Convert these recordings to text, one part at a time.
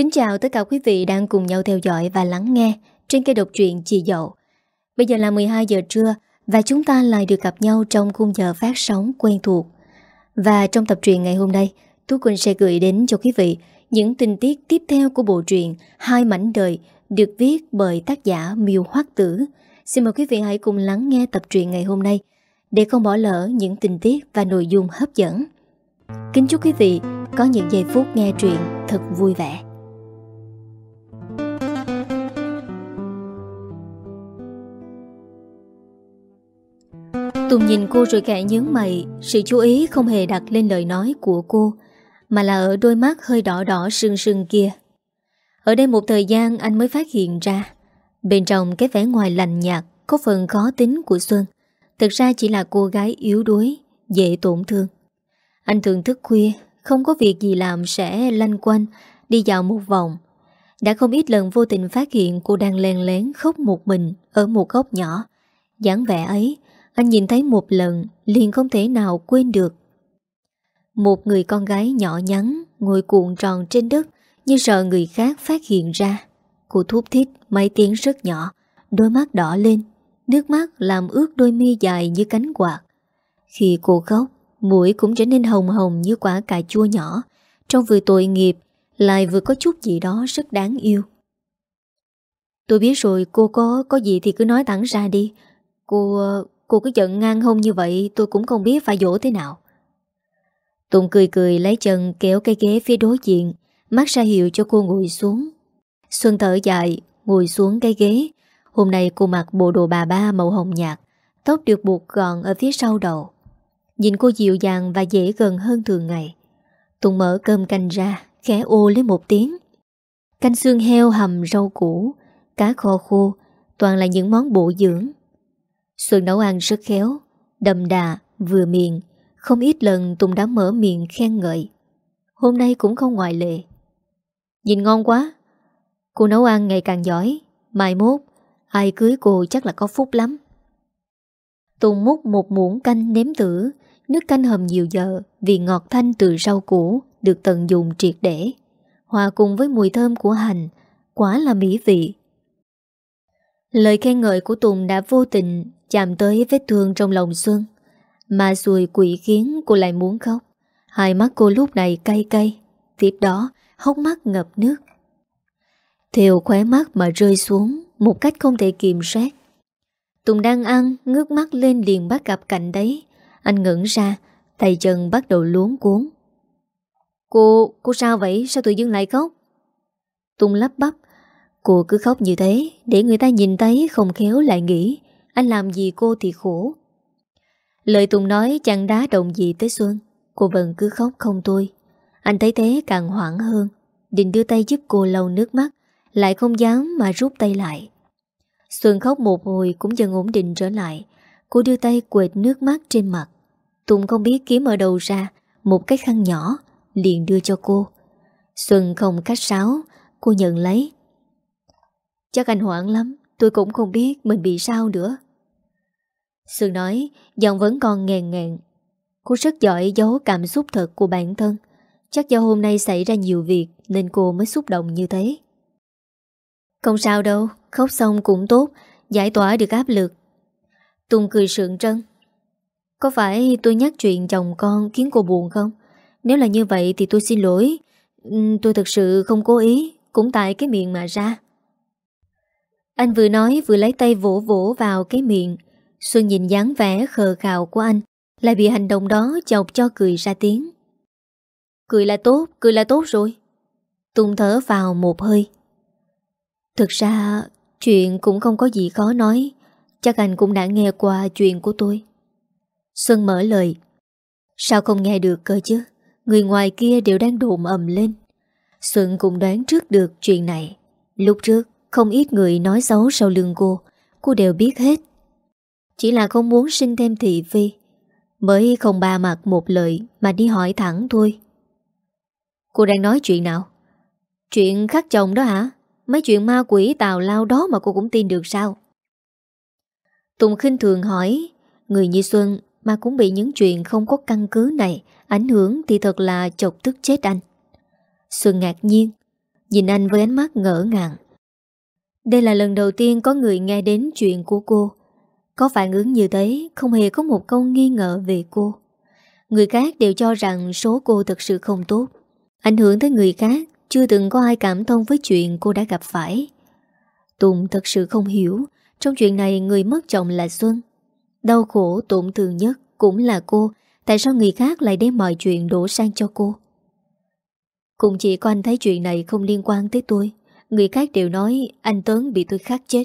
Kính chào tất cả quý vị đang cùng nhau theo dõi và lắng nghe trên kênh độc truyện Chị Dậu. Bây giờ là 12 giờ trưa và chúng ta lại được gặp nhau trong khung giờ phát sóng quen thuộc. Và trong tập truyện ngày hôm nay, Tú Quỳnh sẽ gửi đến cho quý vị những tình tiết tiếp theo của bộ truyện Hai mảnh đời được viết bởi tác giả Miêu Hoắc Tử. Xin mời quý vị hãy cùng lắng nghe tập truyện ngày hôm nay để không bỏ lỡ những tình tiết và nội dung hấp dẫn. Kính chúc quý vị có những giây phút nghe truyện thật vui vẻ. Tùng nhìn cô rồi kẹ nhướng mày, Sự chú ý không hề đặt lên lời nói của cô, Mà là ở đôi mắt hơi đỏ đỏ sưng sưng kia. Ở đây một thời gian anh mới phát hiện ra, Bên trong cái vẻ ngoài lành nhạt Có phần khó tính của Xuân, Thực ra chỉ là cô gái yếu đuối, Dễ tổn thương. Anh thường thức khuya, Không có việc gì làm sẽ lanh quanh, Đi dạo một vòng. Đã không ít lần vô tình phát hiện cô đang len lén khóc một mình Ở một góc nhỏ. Dáng vẻ ấy anh nhìn thấy một lần liền không thể nào quên được. Một người con gái nhỏ nhắn ngồi cuộn tròn trên đất như sợ người khác phát hiện ra. Cô thúc thích mấy tiếng rất nhỏ, đôi mắt đỏ lên, nước mắt làm ướt đôi mi dài như cánh quạt. Khi cô khóc, mũi cũng trở nên hồng hồng như quả cà chua nhỏ, trong vừa tội nghiệp lại vừa có chút gì đó rất đáng yêu. Tôi biết rồi cô có có gì thì cứ nói thẳng ra đi. Cô Cô cứ giận ngang hông như vậy tôi cũng không biết phải dỗ thế nào. Tùng cười cười lấy chân kéo cái ghế phía đối diện, mắt ra hiệu cho cô ngồi xuống. Xuân thở dài, ngồi xuống cái ghế. Hôm nay cô mặc bộ đồ bà ba màu hồng nhạt, tóc được buộc gọn ở phía sau đầu. Nhìn cô dịu dàng và dễ gần hơn thường ngày. Tùng mở cơm canh ra, khẽ ô lên một tiếng. Canh xương heo hầm rau củ, cá kho khô, toàn là những món bổ dưỡng. Xuân nấu ăn rất khéo, đậm đà, vừa miệng, không ít lần Tùng đã mở miệng khen ngợi. Hôm nay cũng không ngoại lệ. Nhìn ngon quá. Cô nấu ăn ngày càng giỏi, mai mốt, ai cưới cô chắc là có phúc lắm. Tùng múc một muỗng canh nếm thử, nước canh hầm nhiều giờ vì ngọt thanh từ rau củ được tận dụng triệt để. Hòa cùng với mùi thơm của hành, quả là mỹ vị. Lời khen ngợi của Tùng đã vô tình chạm tới vết thương trong lòng Xuân. Mà rồi quỷ khiến cô lại muốn khóc. Hai mắt cô lúc này cay cay. Tiếp đó, hốc mắt ngập nước. Thiều khóe mắt mà rơi xuống một cách không thể kiềm soát. Tùng đang ăn, ngước mắt lên liền bắt gặp cảnh đấy. Anh ngẩn ra, tay chân bắt đầu luống cuốn. Cô, cô sao vậy? Sao tự dưng lại khóc? Tùng lắp bắp. Cô cứ khóc như thế, để người ta nhìn thấy không khéo lại nghĩ anh làm gì cô thì khổ. Lời Tùng nói chẳng đá động gì tới Xuân. Cô vẫn cứ khóc không thôi. Anh thấy thế càng hoảng hơn. Định đưa tay giúp cô lau nước mắt, Lại không dám mà rút tay lại. Xuân khóc một hồi cũng dần ổn định trở lại. Cô đưa tay quệt nước mắt trên mặt. Tùng không biết kiếm ở đâu ra, Một cái khăn nhỏ, Liền đưa cho cô. Xuân không khách sáo, Cô nhận lấy. Chắc anh hoảng lắm, Tôi cũng không biết mình bị sao nữa. Sương nói, Giọng vẫn còn ngàn ngàn Cô rất giỏi giấu cảm xúc thật của bản thân. Chắc do hôm nay xảy ra nhiều việc Nên cô mới xúc động như thế. Không sao đâu, Khóc xong cũng tốt, Giải tỏa được áp lực. Tùng cười sượng trân. Có phải tôi nhắc chuyện chồng con khiến cô buồn không? Nếu là như vậy thì tôi xin lỗi. Ừ, tôi thực sự không cố ý, Cũng tại cái miệng mà ra. Anh vừa nói vừa lấy tay vỗ vỗ vào cái miệng. Xuân nhìn dáng vẻ khờ khào của anh Lại bị hành động đó chọc cho cười ra tiếng. Cười là tốt, cười là tốt rồi. Tùng thở vào một hơi. Thực ra chuyện cũng không có gì khó nói. Chắc anh cũng đã nghe qua chuyện của tôi. Xuân mở lời. Sao không nghe được cơ chứ? Người ngoài kia đều đang đồn ầm lên. Xuân cũng đoán trước được chuyện này. Lúc trước không ít người nói xấu sau lưng cô. Cô đều biết hết. Chỉ là không muốn sinh thêm thị phi Mới không ba mặt một lời Mà đi hỏi thẳng thôi. Cô đang nói chuyện nào? Chuyện khắc chồng đó hả? Mấy chuyện ma quỷ tào lao đó mà cô cũng tin được sao? Tùng khinh thường hỏi, Người như Xuân mà cũng bị những chuyện không có căn cứ này ảnh hưởng thì thật là chọc tức chết anh. Xuân ngạc nhiên, Nhìn anh với ánh mắt ngỡ ngàng. Đây là lần đầu tiên có người nghe đến chuyện của cô. Có phản ứng như thế, Không hề có một câu nghi ngờ về cô. Người khác đều cho rằng số cô thật sự không tốt. Ảnh hưởng tới người khác, Chưa từng có ai cảm thông với chuyện cô đã gặp phải. Tùng thật sự không hiểu, Trong chuyện này người mất chồng là Xuân. Đau khổ tổn thương nhất cũng là cô, Tại sao người khác lại đem mọi chuyện đổ sang cho cô? Cũng chỉ có anh thấy chuyện này không liên quan tới tôi. Người khác đều nói anh Tấn bị tôi khát chết.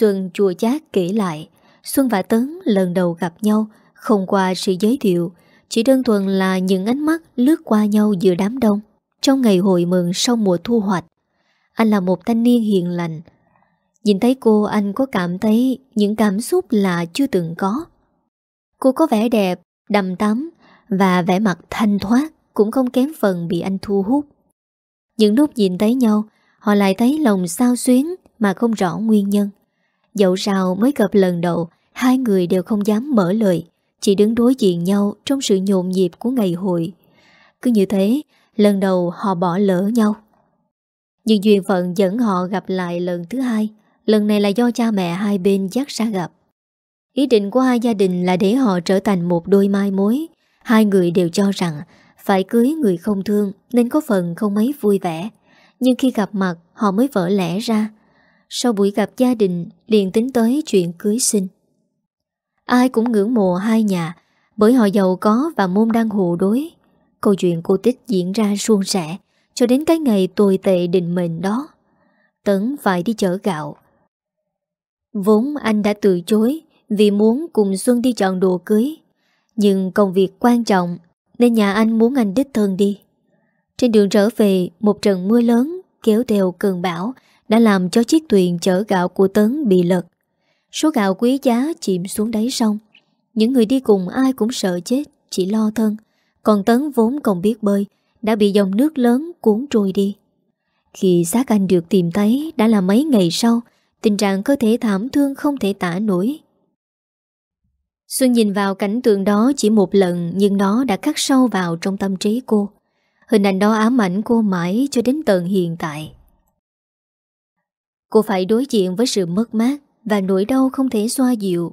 Xuân chua chát kể lại Xuân và Tấn lần đầu gặp nhau Không qua sự giới thiệu Chỉ đơn thuần là những ánh mắt lướt qua nhau giữa đám đông Trong ngày hội mừng sau mùa thu hoạch Anh là một thanh niên hiền lành Nhìn thấy cô anh có cảm thấy những cảm xúc là chưa từng có Cô có vẻ đẹp, đầm tắm và vẻ mặt thanh thoát cũng không kém phần bị anh thu hút. Những lúc nhìn thấy nhau, họ lại thấy lòng sao xuyến mà không rõ nguyên nhân. Dẫu sao mới gặp lần đầu, hai người đều không dám mở lời, chỉ đứng đối diện nhau trong sự nhộn nhịp của ngày hội. Cứ như thế, lần đầu họ bỏ lỡ nhau. Nhưng duyên phận dẫn họ gặp lại lần thứ hai, lần này là do cha mẹ hai bên dắt ra gặp. Ý định của hai gia đình là để họ trở thành một đôi mai mối. Hai người đều cho rằng phải cưới người không thương nên có phần không mấy vui vẻ. Nhưng khi gặp mặt họ mới vỡ lẽ ra. Sau buổi gặp gia đình liền tính tới chuyện cưới sinh. Ai cũng ngưỡng mộ hai nhà bởi họ giàu có và môn đăng hộ đối. Câu chuyện cô tích diễn ra suôn sẻ cho đến cái ngày tồi tệ định mệnh đó. Tấn phải đi chở gạo. Vốn anh đã từ chối vì muốn cùng Xuân đi chọn đồ cưới. Nhưng công việc quan trọng nên nhà anh muốn anh đích thân đi. Trên đường trở về, một trận mưa lớn kéo theo cơn bão đã làm cho chiếc thuyền chở gạo của Tấn bị lật. Số gạo quý giá chìm xuống đáy sông. Những người đi cùng ai cũng sợ chết, chỉ lo thân. Còn Tấn vốn không biết bơi, đã bị dòng nước lớn cuốn trôi đi. Khi xác anh được tìm thấy đã là mấy ngày sau, tình trạng cơ thể thảm thương không thể tả nổi. Xuân nhìn vào cảnh tượng đó chỉ một lần nhưng nó đã khắc sâu vào trong tâm trí cô. Hình ảnh đó ám ảnh cô mãi cho đến tận hiện tại. Cô phải đối diện với sự mất mát và nỗi đau không thể xoa dịu.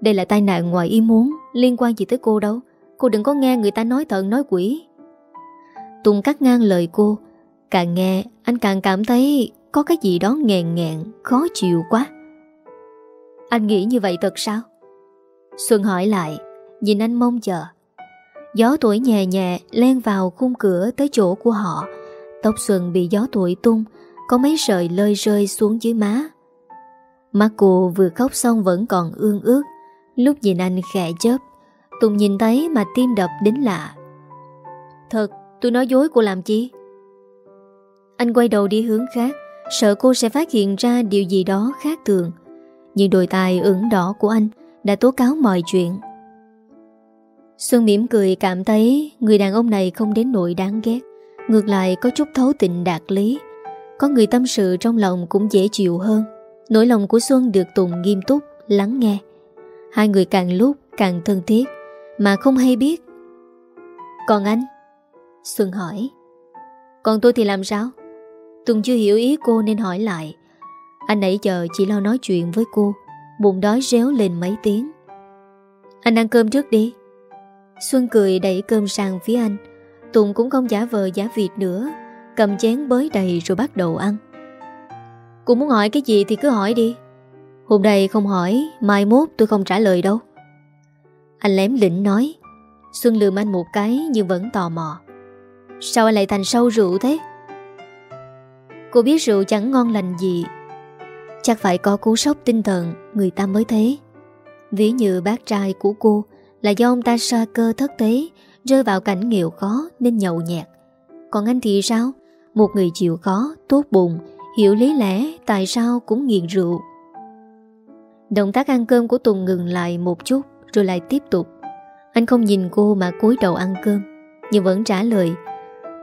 Đây là tai nạn ngoài ý muốn, liên quan gì tới cô đâu. Cô đừng có nghe người ta nói thần nói quỷ. Tùng cắt ngang lời cô. Càng nghe, anh càng cảm thấy có cái gì đó nghèn nghẹn, khó chịu quá. Anh nghĩ như vậy thật sao? Xuân hỏi lại Nhìn anh mong chờ Gió tuổi nhẹ nhẹ len vào khung cửa tới chỗ của họ Tóc Xuân bị gió tuổi tung có mấy sợi lơi rơi xuống dưới má. Mắt cô vừa khóc xong vẫn còn ương ước. Lúc nhìn anh khẽ chớp Tùng nhìn thấy mà tim đập đến lạ. Thật tôi nói dối cô làm chi? Anh quay đầu đi hướng khác Sợ cô sẽ phát hiện ra điều gì đó khác thường. Nhưng đôi tài ửng đỏ của anh đã tố cáo mọi chuyện. Xuân mỉm cười cảm thấy người đàn ông này không đến nỗi đáng ghét, ngược lại có chút thấu tình đạt lý. Có người tâm sự trong lòng cũng dễ chịu hơn. Nỗi lòng của Xuân được Tùng nghiêm túc, lắng nghe. Hai người càng lúc càng thân thiết, mà không hay biết. Còn anh? Xuân hỏi. Còn tôi thì làm sao? Tùng chưa hiểu ý cô nên hỏi lại. Anh nãy giờ chỉ lo nói chuyện với cô Bụng đói réo lên mấy tiếng Anh ăn cơm trước đi Xuân cười đẩy cơm sang phía anh Tùng cũng không giả vờ giả vịt nữa Cầm chén bới đầy rồi bắt đầu ăn. Cô muốn hỏi cái gì thì cứ hỏi đi. Hôm nay không hỏi, Mai mốt tôi không trả lời đâu. Anh lém lĩnh nói. Xuân lườm anh một cái nhưng vẫn tò mò. Sao anh lại thành sâu rượu thế? Cô biết rượu chẳng ngon lành gì. Chắc phải có cú sốc tinh thần, Người ta mới thế. Ví như bác trai của cô Là do ông ta sa cơ thất tế, Rơi vào cảnh nghèo khó nên nhậu nhẹt. Còn anh thì sao? Một người chịu khó, tốt bụng Hiểu lý lẽ tại sao cũng nghiện rượu. Động tác ăn cơm của Tùng ngừng lại một chút Rồi lại tiếp tục. Anh không nhìn cô mà cúi đầu ăn cơm Nhưng vẫn trả lời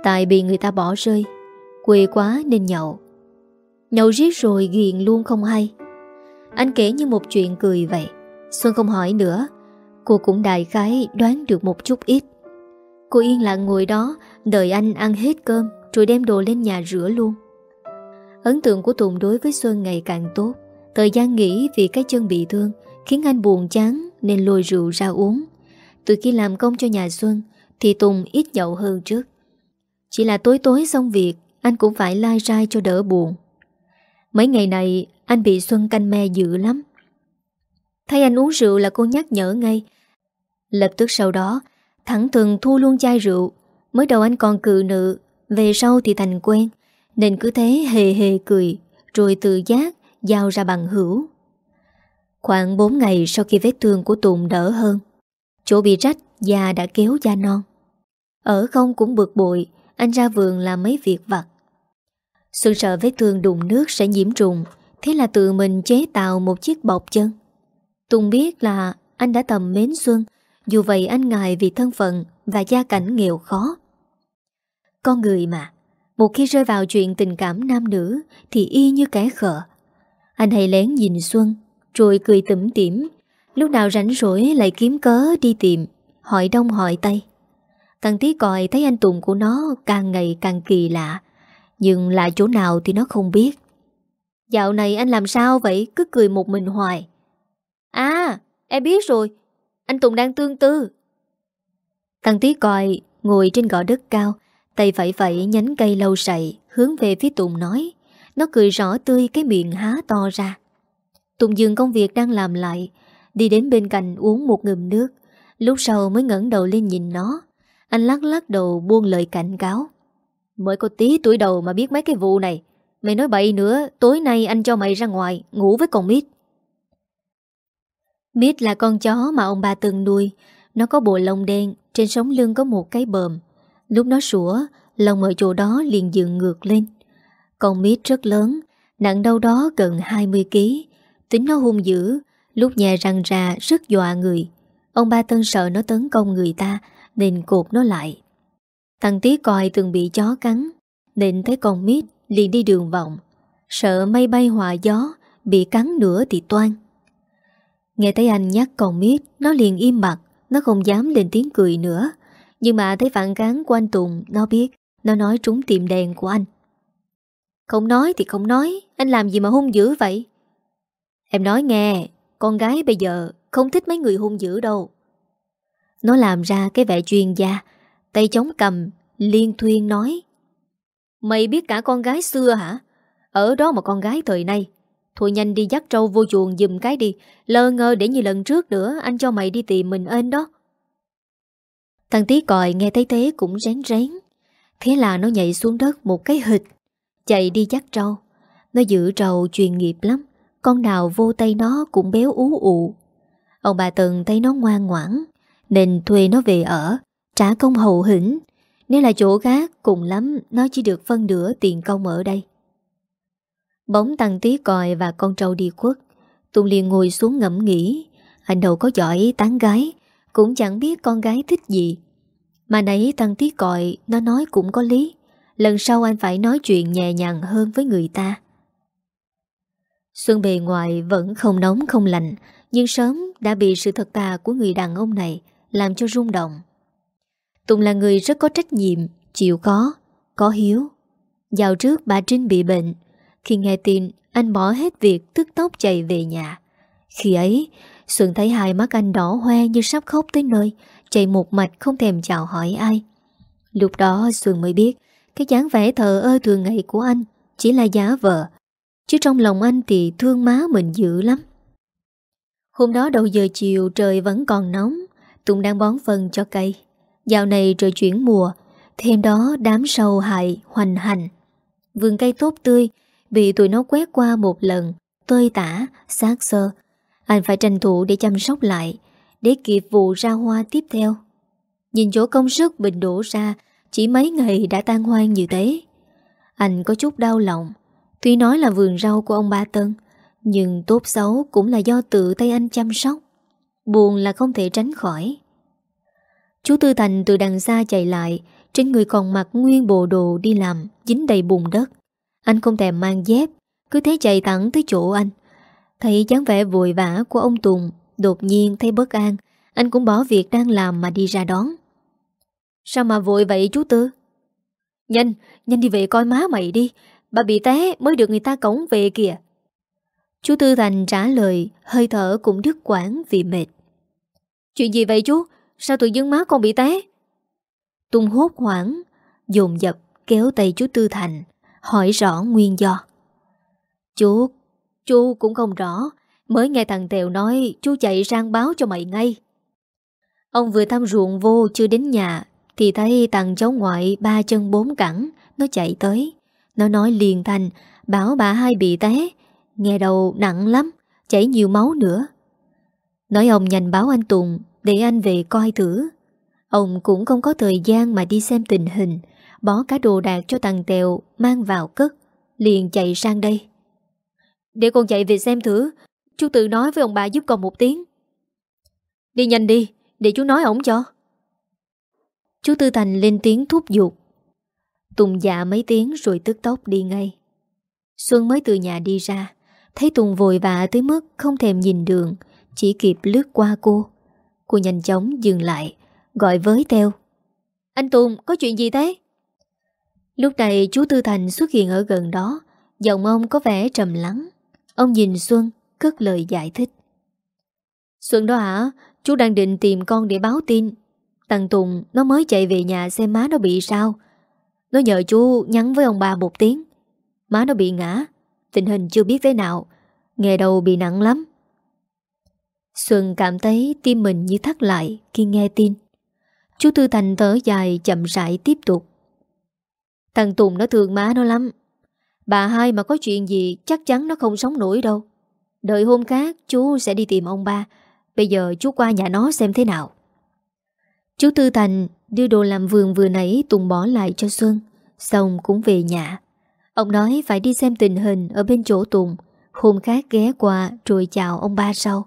Tại bị người ta bỏ rơi Quê quá nên nhậu. Nhậu riết rồi ghiền luôn không hay. Anh kể như một chuyện cười vậy. Xuân không hỏi nữa. Cô cũng đại khái đoán được một chút ít. Cô yên lặng ngồi đó Đợi anh ăn hết cơm. Rồi đem đồ lên nhà rửa luôn. Ấn tượng của Tùng đối với Xuân ngày càng tốt. Thời gian nghỉ vì cái chân bị thương Khiến anh buồn chán Nên lôi rượu ra uống. Từ khi làm công cho nhà Xuân Thì Tùng ít nhậu hơn trước. Chỉ là tối tối xong việc, Anh cũng phải lai rai cho đỡ buồn. Mấy ngày này, Anh bị Xuân canh me dữ lắm. Thấy anh uống rượu là cô nhắc nhở ngay. Lập tức sau đó, Thẳng thường thu luôn chai rượu. Mới đầu anh còn cự nữ về sau thì thành quen. Nên cứ thế hề hề cười, Rồi tự giác giao ra bằng hữu. Khoảng 4 ngày sau khi vết thương của Tùng đỡ hơn, Chỗ bị rách da đã kéo da non. Ở không cũng bực bội, Anh ra vườn làm mấy việc vặt. Xuân sợ vết thương đụng nước sẽ nhiễm trùng, Thế là tự mình chế tạo một chiếc bọc chân. Tùng biết là anh đã tầm mến Xuân, Dù vậy anh ngại vì thân phận Và gia cảnh nghèo khó. Con người mà. Một khi rơi vào chuyện tình cảm nam nữ, Thì y như kẻ khờ. Anh hay lén nhìn Xuân, Rồi cười tủm tỉm. Lúc nào rảnh rỗi lại kiếm cớ đi tìm, Hỏi đông hỏi tây. Thằng tí còi thấy anh Tùng của nó Càng ngày càng kỳ lạ, Nhưng là chỗ nào thì nó không biết. Dạo này anh làm sao vậy? Cứ cười một mình hoài. À em biết rồi. Anh Tùng đang tương tư. Thằng tí còi ngồi trên gò đất cao Tay vẫy vẫy nhánh cây lâu sậy Hướng về phía Tùng nói. Nó cười rõ tươi cái miệng há to ra. Tùng dừng công việc đang làm lại, Đi đến bên cạnh uống một ngụm nước. Lúc sau mới ngẩng đầu lên nhìn nó. Anh lắc lắc đầu buông lời cảnh cáo. Mới có tí tuổi đầu mà biết mấy cái vụ này. Mày nói bậy nữa, Tối nay anh cho mày ra ngoài, Ngủ với con Mít. Mít là con chó mà ông bà từng nuôi. Nó có bộ lông đen, Trên sống lưng có một cái bờm. Lúc nó sủa, lòng ở chỗ đó liền dựng ngược lên. Con Mít rất lớn, Nặng đâu đó gần 20kg Tính nó hung dữ, Lúc nhà răng ra rất dọa người. Ông ba Tân sợ nó tấn công người ta, Nên cột nó lại. Thằng tí coi từng bị chó cắn, Nên thấy con mít liền đi đường vọng Sợ mây bay hòa gió, Bị cắn nữa thì toan. Nghe thấy anh nhắc con mít, Nó liền im mặt Nó không dám lên tiếng cười nữa. Nhưng mà thấy phản kháng của anh Tùng, Nó biết, Nó nói trúng tiệm đèn của anh. Không nói thì không nói, Anh làm gì mà hung dữ vậy? Em nói nghe, Con gái bây giờ không thích mấy người hung dữ đâu. Nó làm ra cái vẻ chuyên gia, Tay chống cầm, Liên thuyên nói. Mày biết cả con gái xưa hả? Ở đó mà con gái thời nay. Thôi nhanh đi dắt trâu vô chuồng dùm cái đi, Lơ ngơ để như lần trước nữa, Anh cho mày đi tìm mình ên đó. Thằng tí còi nghe thấy thế cũng rén rén. Thế là nó nhảy xuống đất một cái hịch, Chạy đi dắt trâu. Nó giữ trâu chuyên nghiệp lắm, Con nào vô tay nó cũng béo ú ụ. Ông bà Tần thấy nó ngoan ngoãn, Nên thuê nó về ở, Trả công hậu hĩnh. Nếu là chỗ khác cùng lắm, Nó chỉ được phân nửa tiền công ở đây. Bóng tăng tí còi và con trâu đi khuất, Tùng liền ngồi xuống ngẫm nghĩ. Anh đâu có giỏi tán gái cũng chẳng biết con gái thích gì. Mà nãy tăng tí còi Nó nói cũng có lý. Lần sau anh phải nói chuyện nhẹ nhàng hơn với người ta. Xuân bề ngoài vẫn không nóng không lạnh Nhưng sớm đã bị sự thật tà của người đàn ông này Làm cho rung động. Tùng là người rất có trách nhiệm Chịu khó, có hiếu. Dạo trước bà Trinh bị bệnh Khi nghe tin anh bỏ hết việc Tức tốc chạy về nhà. Khi ấy Xuân thấy hai mắt anh đỏ hoe như sắp khóc tới nơi Chạy một mạch không thèm chào hỏi ai. Lúc đó Xuân mới biết Cái dáng vẻ thờ ơ thường ngày của anh Chỉ là giá vợ Chứ trong lòng anh thì thương má mình dữ lắm. Hôm đó đầu giờ chiều trời vẫn còn nóng Tùng đang bón phân cho cây. Dạo này trời chuyển mùa Thêm đó đám sâu hại hoành hành. Vườn cây tốt tươi Bị tụi nó quét qua một lần Tơi tả, sát sơ anh phải tranh thủ để chăm sóc lại, Để kịp vụ ra hoa tiếp theo. Nhìn chỗ công sức bình đổ ra, Chỉ mấy ngày đã tan hoang như thế. Anh có chút đau lòng, Tuy nói là vườn rau của ông Ba Tân, Nhưng tốt xấu cũng là do tự tay anh chăm sóc, Buồn là không thể tránh khỏi. Chú Tư Thành từ đằng xa chạy lại, Trên người còn mặc nguyên bộ đồ đi làm, Dính đầy bùn đất. Anh không thèm mang dép, Cứ thế chạy thẳng tới chỗ anh. Thấy dáng vẻ vội vã của ông Tùng Đột nhiên thấy bất an Anh cũng bỏ việc đang làm mà đi ra đón. Sao mà vội vậy chú Tư? Nhanh, nhanh đi về coi má mày đi Bà bị té mới được người ta cổng về kìa. Chú Tư Thành trả lời Hơi thở cũng đứt quãng vì mệt. Chuyện gì vậy chú? Sao tự dưng má con bị té? Tùng hốt hoảng Dồn dập kéo tay chú Tư Thành Hỏi rõ nguyên do. Chú Chú cũng không rõ. Mới nghe thằng Tèo nói Chú chạy sang báo cho mày ngay. Ông vừa thăm ruộng vô chưa đến nhà, Thì thấy thằng cháu ngoại Ba chân bốn cẳng, Nó chạy tới. Nó nói liền thành, Bảo bà hai bị té, Nghe đầu nặng lắm, Chảy nhiều máu nữa. Nói ông nhanh báo anh Tùng, Để anh về coi thử. Ông cũng không có thời gian mà đi xem tình hình, Bỏ cả đồ đạc cho thằng Tèo Mang vào cất, Liền chạy sang đây. Để con chạy về xem thử. Chú tự nói với ông bà giúp con một tiếng. Đi nhanh đi, Để chú nói ổng cho. Chú Tư Thành lên tiếng thúc giục. Tùng dạ mấy tiếng rồi tức tốc đi ngay. Xuân mới từ nhà đi ra. Thấy Tùng vội vã tới mức không thèm nhìn đường, Chỉ kịp lướt qua cô. Cô nhanh chóng dừng lại, Gọi với Teo Anh Tùng, có chuyện gì thế? Lúc này chú Tư Thành xuất hiện ở gần đó, Giọng ông có vẻ trầm lắng. Ông nhìn Xuân, Cất lời giải thích. Xuân đó hả? Chú đang định tìm con để báo tin. Thằng Tùng, nó mới chạy về nhà xem má nó bị sao. Nó nhờ chú nhắn với ông bà một tiếng. Má nó bị ngã, Tình hình chưa biết thế nào. Nghe đầu bị nặng lắm. Xuân cảm thấy tim mình như thắt lại Khi nghe tin. Chú Tư Thành thở dài chậm rãi tiếp tục. Thằng Tùng nó thương má nó lắm. Bà hai mà có chuyện gì Chắc chắn nó không sống nổi đâu. Đợi hôm khác, chú sẽ đi tìm ông ba. Bây giờ chú qua nhà nó xem thế nào. Chú Tư Thành đưa đồ làm vườn vừa nãy Tùng bỏ lại cho Xuân, Xong cũng về nhà. Ông nói phải đi xem tình hình ở bên chỗ Tùng. Hôm khác ghé qua rồi chào ông ba sau.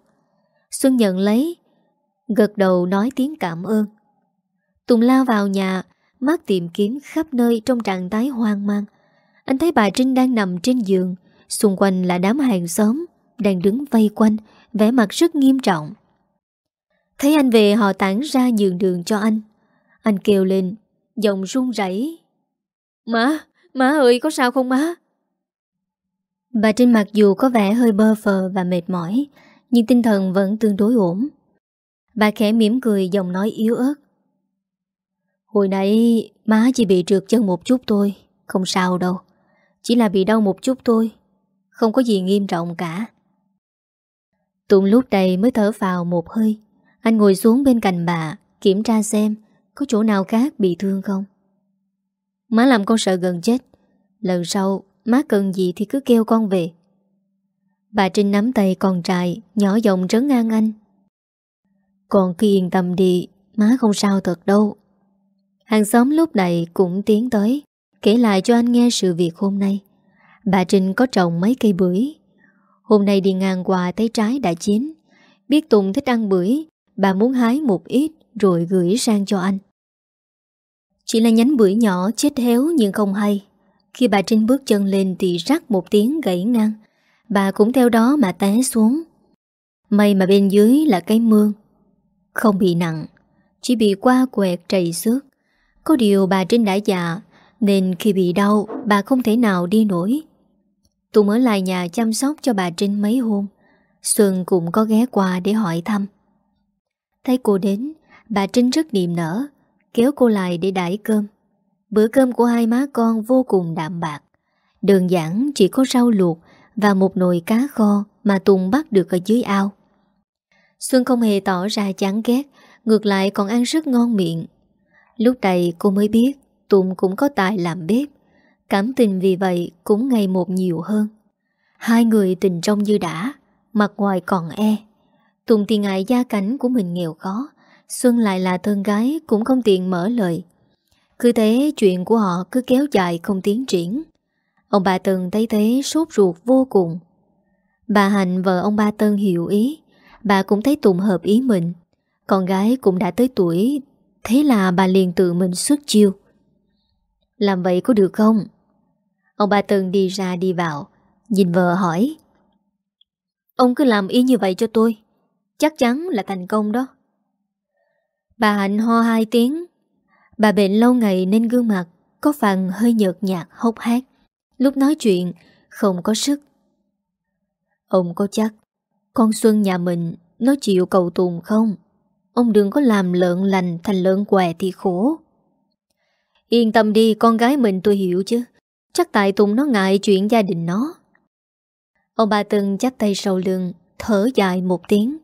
Xuân nhận lấy, Gật đầu nói tiếng cảm ơn. Tùng lao vào nhà, Mắt tìm kiếm khắp nơi trong trạng thái hoang mang. Anh thấy bà Trinh đang nằm trên giường. Xung quanh là đám hàng xóm Đang đứng vây quanh vẻ mặt rất nghiêm trọng. Thấy anh về họ tản ra nhường đường cho anh. Anh kêu lên Giọng run rẩy. Má, má ơi có sao không má? Bà Trinh mặc dù có vẻ hơi bơ phờ và mệt mỏi Nhưng tinh thần vẫn tương đối ổn. Bà khẽ mỉm cười giọng nói yếu ớt. Hồi nãy má chỉ bị trượt chân một chút thôi Không sao đâu. Chỉ là bị đau một chút thôi. Không có gì nghiêm trọng cả. Tụng lúc này mới thở vào một hơi. Anh ngồi xuống bên cạnh bà, Kiểm tra xem Có chỗ nào khác bị thương không. Má làm con sợ gần chết. Lần sau, má cần gì thì cứ kêu con về. Bà Trinh nắm tay con trai, Nhỏ giọng trấn an anh. Còn khi yên tâm đi, Má không sao thật đâu. Hàng xóm lúc này cũng tiến tới. Kể lại cho anh nghe sự việc hôm nay. Bà Trinh có trồng mấy cây bưởi. Hôm nay đi ngang qua thấy trái đã chín. Biết Tùng thích ăn bưởi, Bà muốn hái một ít Rồi gửi sang cho anh. Chỉ là nhánh bưởi nhỏ chết héo nhưng không hay. Khi bà Trinh bước chân lên Thì rắc một tiếng gãy ngang. Bà cũng theo đó mà té xuống. May mà bên dưới là cây mương. Không bị nặng, Chỉ bị qua quẹt trầy xước. Có điều bà Trinh đã già nên khi bị đau, Bà không thể nào đi nổi. Tùng ở lại nhà chăm sóc cho bà Trinh mấy hôm. Xuân cũng có ghé qua để hỏi thăm. Thấy cô đến, Bà Trinh rất niềm nở, Kéo cô lại để đãi cơm. Bữa cơm của hai má con vô cùng đạm bạc. Đơn giản chỉ có rau luộc Và một nồi cá kho Mà Tùng bắt được ở dưới ao. Xuân không hề tỏ ra chán ghét, Ngược lại còn ăn rất ngon miệng. Lúc này cô mới biết Tùng cũng có tài làm bếp. Cảm tình vì vậy cũng ngày một nhiều hơn. Hai người tình trong như đã, Mặt ngoài còn e. Tùng thì ngại gia cảnh của mình nghèo khó, Xuân lại là thân gái Cũng không tiện mở lời. Cứ thế chuyện của họ cứ kéo dài không tiến triển. Ông bà Tân thấy thế sốt ruột vô cùng. Bà Hạnh vợ ông ba Tân hiểu ý, Bà cũng thấy Tùng hợp ý mình. Con gái cũng đã tới tuổi, Thế là bà liền tự mình xuất chiêu. Làm vậy có được không? Ông ba Tân đi ra đi vào, Nhìn vợ hỏi. Ông cứ làm y như vậy cho tôi, Chắc chắn là thành công đó. Bà Hạnh ho hai tiếng. Bà bệnh lâu ngày nên gương mặt Có phần hơi nhợt nhạt, hốc hát Lúc nói chuyện, Không có sức. Ông có chắc Con Xuân nhà mình, Nó chịu cầu tùng không? Ông đừng có làm lợn lành thành lợn què thì khổ. Yên tâm đi, con gái mình tôi hiểu chứ. Chắc tại Tùng nó ngại chuyện gia đình nó. Ông bà Tân chắp tay sau lưng, Thở dài một tiếng.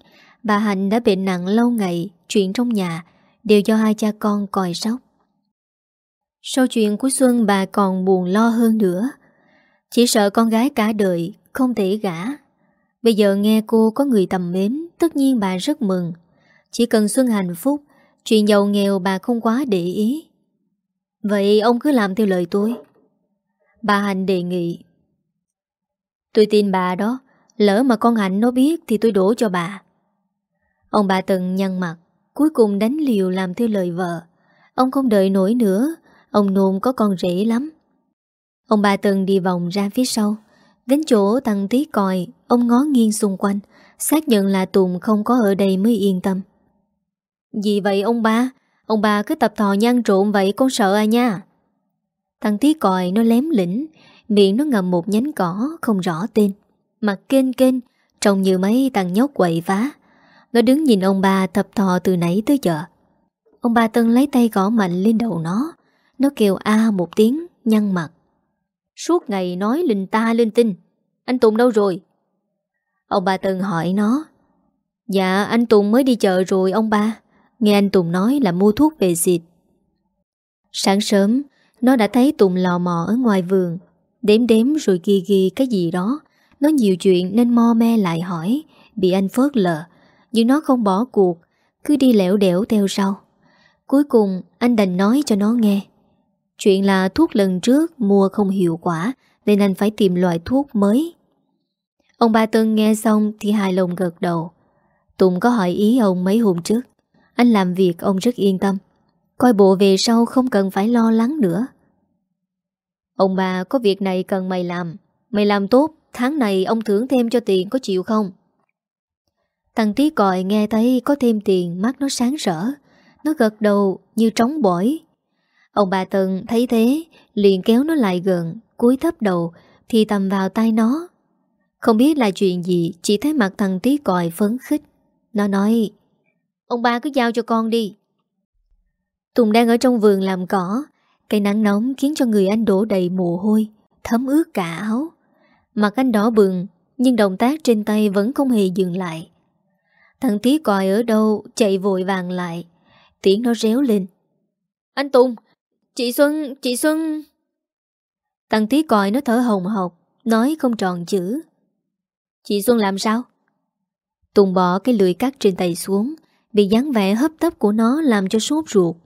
Bà Hạnh đã bệnh nặng lâu ngày, Chuyện trong nhà, Đều do hai cha con còi sóc. Sau chuyện của Xuân, bà còn buồn lo hơn nữa. Chỉ sợ con gái cả đời, Không thể gả. Bây giờ nghe cô có người tầm mến, Tất nhiên bà rất mừng. Chỉ cần Xuân hạnh phúc, Chuyện giàu nghèo bà không quá để ý. Vậy ông cứ làm theo lời tôi. Bà Hạnh đề nghị. Tôi tin bà đó. Lỡ mà con Hạnh nó biết Thì tôi đổ cho bà. Ông bà Tần nhăn mặt, Cuối cùng đánh liều làm theo lời vợ. Ông không đợi nổi nữa, Ông nôn có con rể lắm. Ông bà Tần đi vòng ra phía sau. Đến chỗ tăng tí còi, Ông ngó nghiêng xung quanh, Xác nhận là Tùng không có ở đây mới yên tâm. Gì vậy ông ba? Ông bà cứ tập thò nhăn trộn vậy con sợ à nha. Thằng tí còi nó lém lĩnh Miệng nó ngầm một nhánh cỏ Không rõ tên. Mặt kênh kênh, Trông như mấy thằng nhóc quậy phá. Nó đứng nhìn ông bà tập thò từ nãy tới giờ. Ông bà Tân lấy tay gõ mạnh lên đầu nó. Nó kêu a một tiếng, Nhăn mặt. Suốt ngày nói linh ta linh tinh. Anh Tùng đâu rồi? Ông bà Tân hỏi nó. Dạ anh Tùng mới đi chợ rồi, ông ba Nghe anh Tùng nói là mua thuốc về diệt Sáng sớm, Nó đã thấy Tùng lò mò ở ngoài vườn, Đếm đếm rồi ghi ghi cái gì đó. Nó nhiều chuyện nên mo me lại hỏi, Bị anh phớt lờ, Nhưng nó không bỏ cuộc, Cứ đi lẻo đẻo theo sau. Cuối cùng, anh đành nói cho nó nghe. Chuyện là thuốc lần trước mua không hiệu quả, Nên anh phải tìm loại thuốc mới. Ông ba Tân nghe xong thì hài lòng gật đầu. Tùng có hỏi ý ông mấy hôm trước? Anh làm việc, ông rất yên tâm. Coi bộ về sau không cần phải lo lắng nữa. Ông bà, có việc này cần mày làm. Mày làm tốt, Tháng này ông thưởng thêm cho tiền có chịu không? Thằng tí còi nghe thấy có thêm tiền, Mắt nó sáng rỡ. Nó gật đầu như trống bỏi. Ông bà Tân thấy thế, Liền kéo nó lại gần, cúi thấp đầu Thì tầm vào tay nó. Không biết là chuyện gì, Chỉ thấy mặt thằng tí còi phấn khích. Nó nói Ông ba cứ giao cho con đi. Tùng đang ở trong vườn làm cỏ. Cây nắng nóng khiến cho người anh đổ đầy mồ hôi, Thấm ướt cả áo. Mặt anh đỏ bừng, Nhưng động tác trên tay vẫn không hề dừng lại. Thằng tí còi ở đâu, Chạy vội vàng lại. Tiếng nó réo lên. Anh Tùng, Chị Xuân Chị Xuân. Thằng tí còi nó thở hồng hộc, Nói không tròn chữ. Chị Xuân làm sao? Tùng bỏ cái lưỡi cắt trên tay xuống. Bị dáng vẻ hấp tấp của nó làm cho sốt ruột.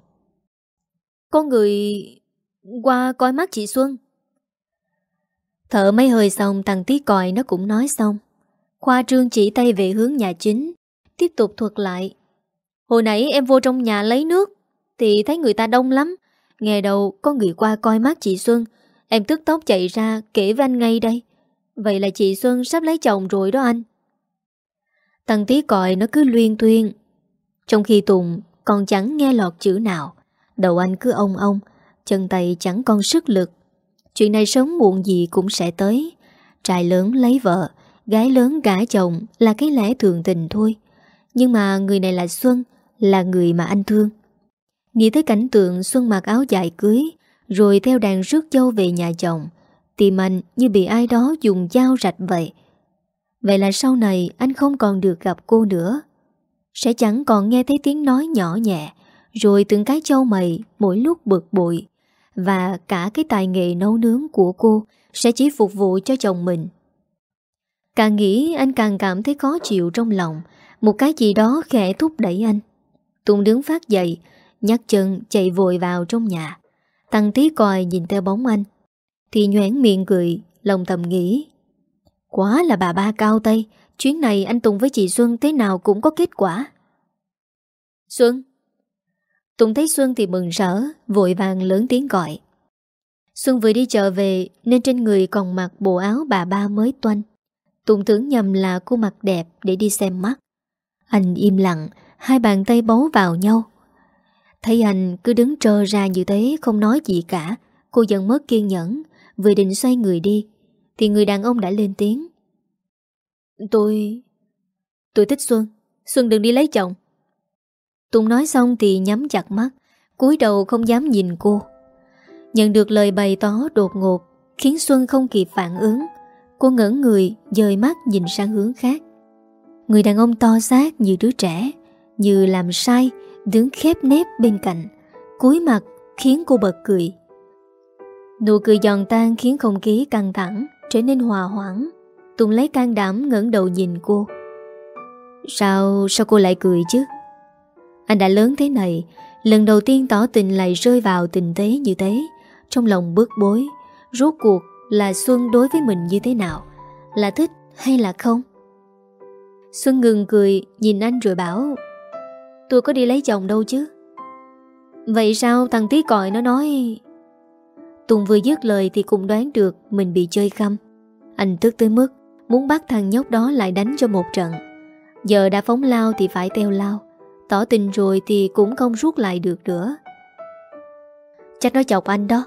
Con người qua coi mắt chị Xuân. Thở mấy hơi xong, thằng tí còi nó cũng nói xong. Khoa trương chỉ tay về hướng nhà chính, Tiếp tục thuật lại. Hồi nãy em vô trong nhà lấy nước, Thì thấy người ta đông lắm. Nghe đầu, có người qua coi mắt chị Xuân. Em tức tốc chạy ra, kể với anh ngay đây. Vậy là chị Xuân sắp lấy chồng rồi đó anh. Thằng tí còi nó cứ luyên tuyên trong khi Tùng còn chẳng nghe lọt chữ nào, Đầu anh cứ ông ông Chân tay chẳng còn sức lực. Chuyện này sớm muộn gì cũng sẽ tới. Trai lớn lấy vợ, Gái lớn gả chồng Là cái lẽ thường tình thôi. Nhưng mà người này là Xuân, Là người mà anh thương. Nghĩ tới cảnh tượng Xuân mặc áo dài cưới, Rồi theo đàn rước dâu về nhà chồng, Tìm anh như bị ai đó dùng dao rạch vậy. Vậy là sau này anh không còn được gặp cô nữa sẽ chẳng còn nghe thấy tiếng nói nhỏ nhẹ, Rồi từng cái châu mày Mỗi lúc bực bội. Và cả cái tài nghệ nấu nướng của cô Sẽ chỉ phục vụ cho chồng mình. Càng nghĩ anh càng cảm thấy khó chịu trong lòng. Một cái gì đó khẽ thúc đẩy anh. Tùng đứng phát dậy nhắc chân chạy vội vào trong nhà. Tăng tí còi nhìn theo bóng anh, Thì nhoảng miệng cười, Lòng thầm nghĩ, Quá là bà ba cao tay Chuyến này anh Tùng với chị Xuân thế nào cũng có kết quả. Xuân! Tùng thấy Xuân thì mừng rỡ, vội vàng lớn tiếng gọi. Xuân vừa đi chợ về nên trên người còn mặc bộ áo bà ba mới toanh. Tùng tưởng nhầm là cô mặc đẹp để đi xem mắt. Anh im lặng, hai bàn tay bấu vào nhau. Thấy anh cứ đứng trơ ra như thế không nói gì cả, Cô dần mất kiên nhẫn Vừa định xoay người đi Thì người đàn ông đã lên tiếng Tôi... Tôi thích Xuân. Xuân đừng đi lấy chồng. Tùng nói xong thì nhắm chặt mắt, cúi đầu không dám nhìn cô. Nhận được lời bày tỏ đột ngột, Khiến Xuân không kịp phản ứng. Cô ngẩn người, dời mắt nhìn sang hướng khác. Người đàn ông to xác như đứa trẻ, Như làm sai, Đứng khép nép bên cạnh, cúi mặt khiến cô bật cười. Nụ cười giòn tan khiến không khí căng thẳng, Trở nên hòa hoãn. Tùng lấy can đảm ngẩng đầu nhìn cô. Sao, sao cô lại cười chứ? Anh đã lớn thế này Lần đầu tiên tỏ tình lại rơi vào tình thế như thế. Trong lòng bức bối Rốt cuộc là Xuân đối với mình như thế nào? Là thích hay là không? Xuân ngừng cười Nhìn anh rồi bảo Tôi có đi lấy chồng đâu chứ? Vậy sao thằng tí còi nó nói? Tùng vừa dứt lời Thì cũng đoán được mình bị chơi khăm Anh tức tới mức Muốn bắt thằng nhóc đó lại đánh cho một trận. Giờ đã phóng lao thì phải teo lao. Tỏ tình rồi thì cũng không rút lại được nữa. Chắc nó chọc anh đó.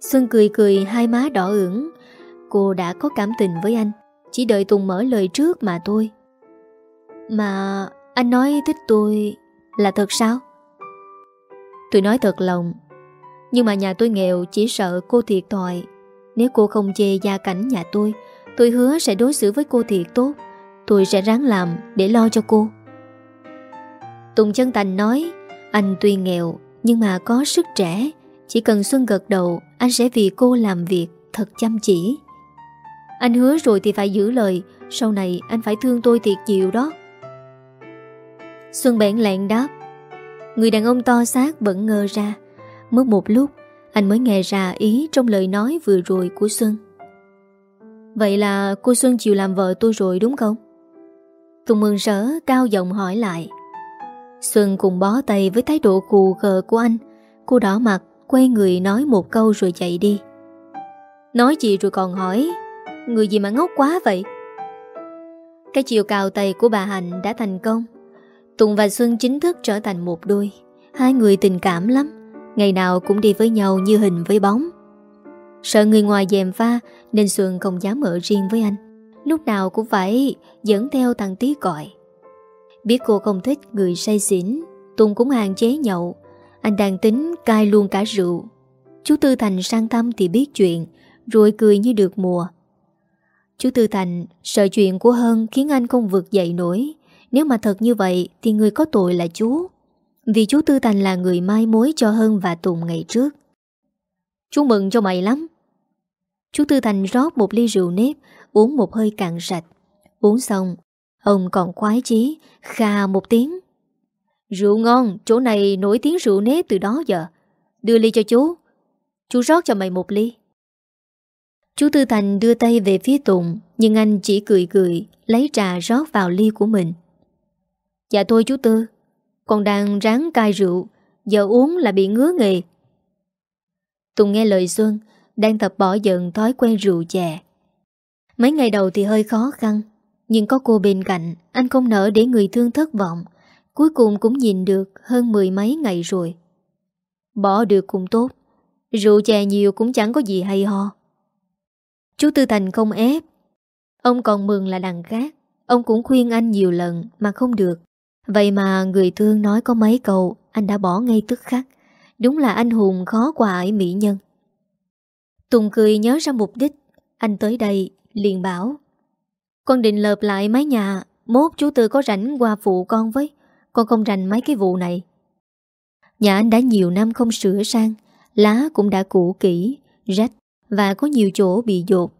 Xuân cười cười, hai má đỏ ửng. Cô đã có cảm tình với anh. Chỉ đợi Tùng mở lời trước mà thôi. Mà anh nói thích tôi là thật sao? Tôi nói thật lòng. Nhưng mà nhà tôi nghèo, chỉ sợ cô thiệt thòi. Nếu cô không chê gia cảnh nhà tôi Tôi hứa sẽ đối xử với cô thiệt tốt. Tôi sẽ ráng làm để lo cho cô. Tùng chân thành nói, Anh tuy nghèo, Nhưng mà có sức trẻ. Chỉ cần Xuân gật đầu, Anh sẽ vì cô làm việc thật chăm chỉ. Anh hứa rồi thì phải giữ lời, Sau này anh phải thương tôi thiệt nhiều đó. Xuân bẽn lẹn đáp, Người đàn ông to xác vẫn ngơ ra. Mất một lúc, Anh mới nghe ra ý trong lời nói vừa rồi của Xuân. Vậy là cô Xuân chịu làm vợ tôi rồi đúng không? Tùng mừng rỡ cao giọng hỏi lại. Xuân cùng bó tay với thái độ cù khờ của anh. Cô đỏ mặt, Quay người nói một câu rồi chạy đi. Nói gì rồi còn hỏi, Người gì mà ngốc quá vậy? Cái chiều cào tay của bà Hạnh đã thành công. Tùng và Xuân chính thức trở thành một đôi. Hai người tình cảm lắm. Ngày nào cũng đi với nhau như hình với bóng. Sợ người ngoài dèm pha, Nên Xuân không dám ở riêng với anh. Lúc nào cũng phải dẫn theo thằng tí gọi. Biết cô không thích người say xỉn, Tùng cũng hạn chế nhậu. Anh đang tính cai luôn cả rượu. Chú Tư Thành sang thăm thì biết chuyện, Rồi cười như được mùa. Chú Tư Thành, sợ chuyện của Hân Khiến anh không vượt dậy nổi. Nếu mà thật như vậy Thì người có tội là chú. Vì chú Tư Thành là người mai mối cho Hân và Tùng ngày trước. Chú mừng cho mày lắm. Chú Tư Thành rót một ly rượu nếp, Uống một hơi cạn sạch. Uống xong, Ông còn khoái chí Khà một tiếng. Rượu ngon, Chỗ này nổi tiếng rượu nếp từ đó giờ. Đưa ly cho chú. Chú rót cho mày một ly. Chú Tư Thành đưa tay về phía Tùng, Nhưng anh chỉ cười cười, Lấy trà rót vào ly của mình. Dạ thôi chú Tư, Con đang ráng cai rượu, Giờ uống là bị ngứa nghề. Tùng nghe lời Xuân Đang tập bỏ dần thói quen rượu chè. Mấy ngày đầu thì hơi khó khăn, Nhưng có cô bên cạnh, Anh không nỡ để người thương thất vọng. Cuối cùng cũng nhìn được hơn mười mấy ngày rồi. Bỏ được cũng tốt, Rượu chè nhiều cũng chẳng có gì hay ho. Chú Tư Thành không ép. Ông còn mừng là đằng khác, Ông cũng khuyên anh nhiều lần mà không được. Vậy mà người thương nói có mấy câu, Anh đã bỏ ngay tức khắc. Đúng là anh hùng khó qua ải mỹ nhân. Tùng cười nhớ ra mục đích. Anh tới đây, liền bảo, Con định lợp lại mái nhà. Mốt chú Tư có rảnh qua phụ con với. Con không rành mấy cái vụ này. Nhà anh đã nhiều năm không sửa sang. Lá cũng đã cũ kỹ, Rách Và có nhiều chỗ bị dột.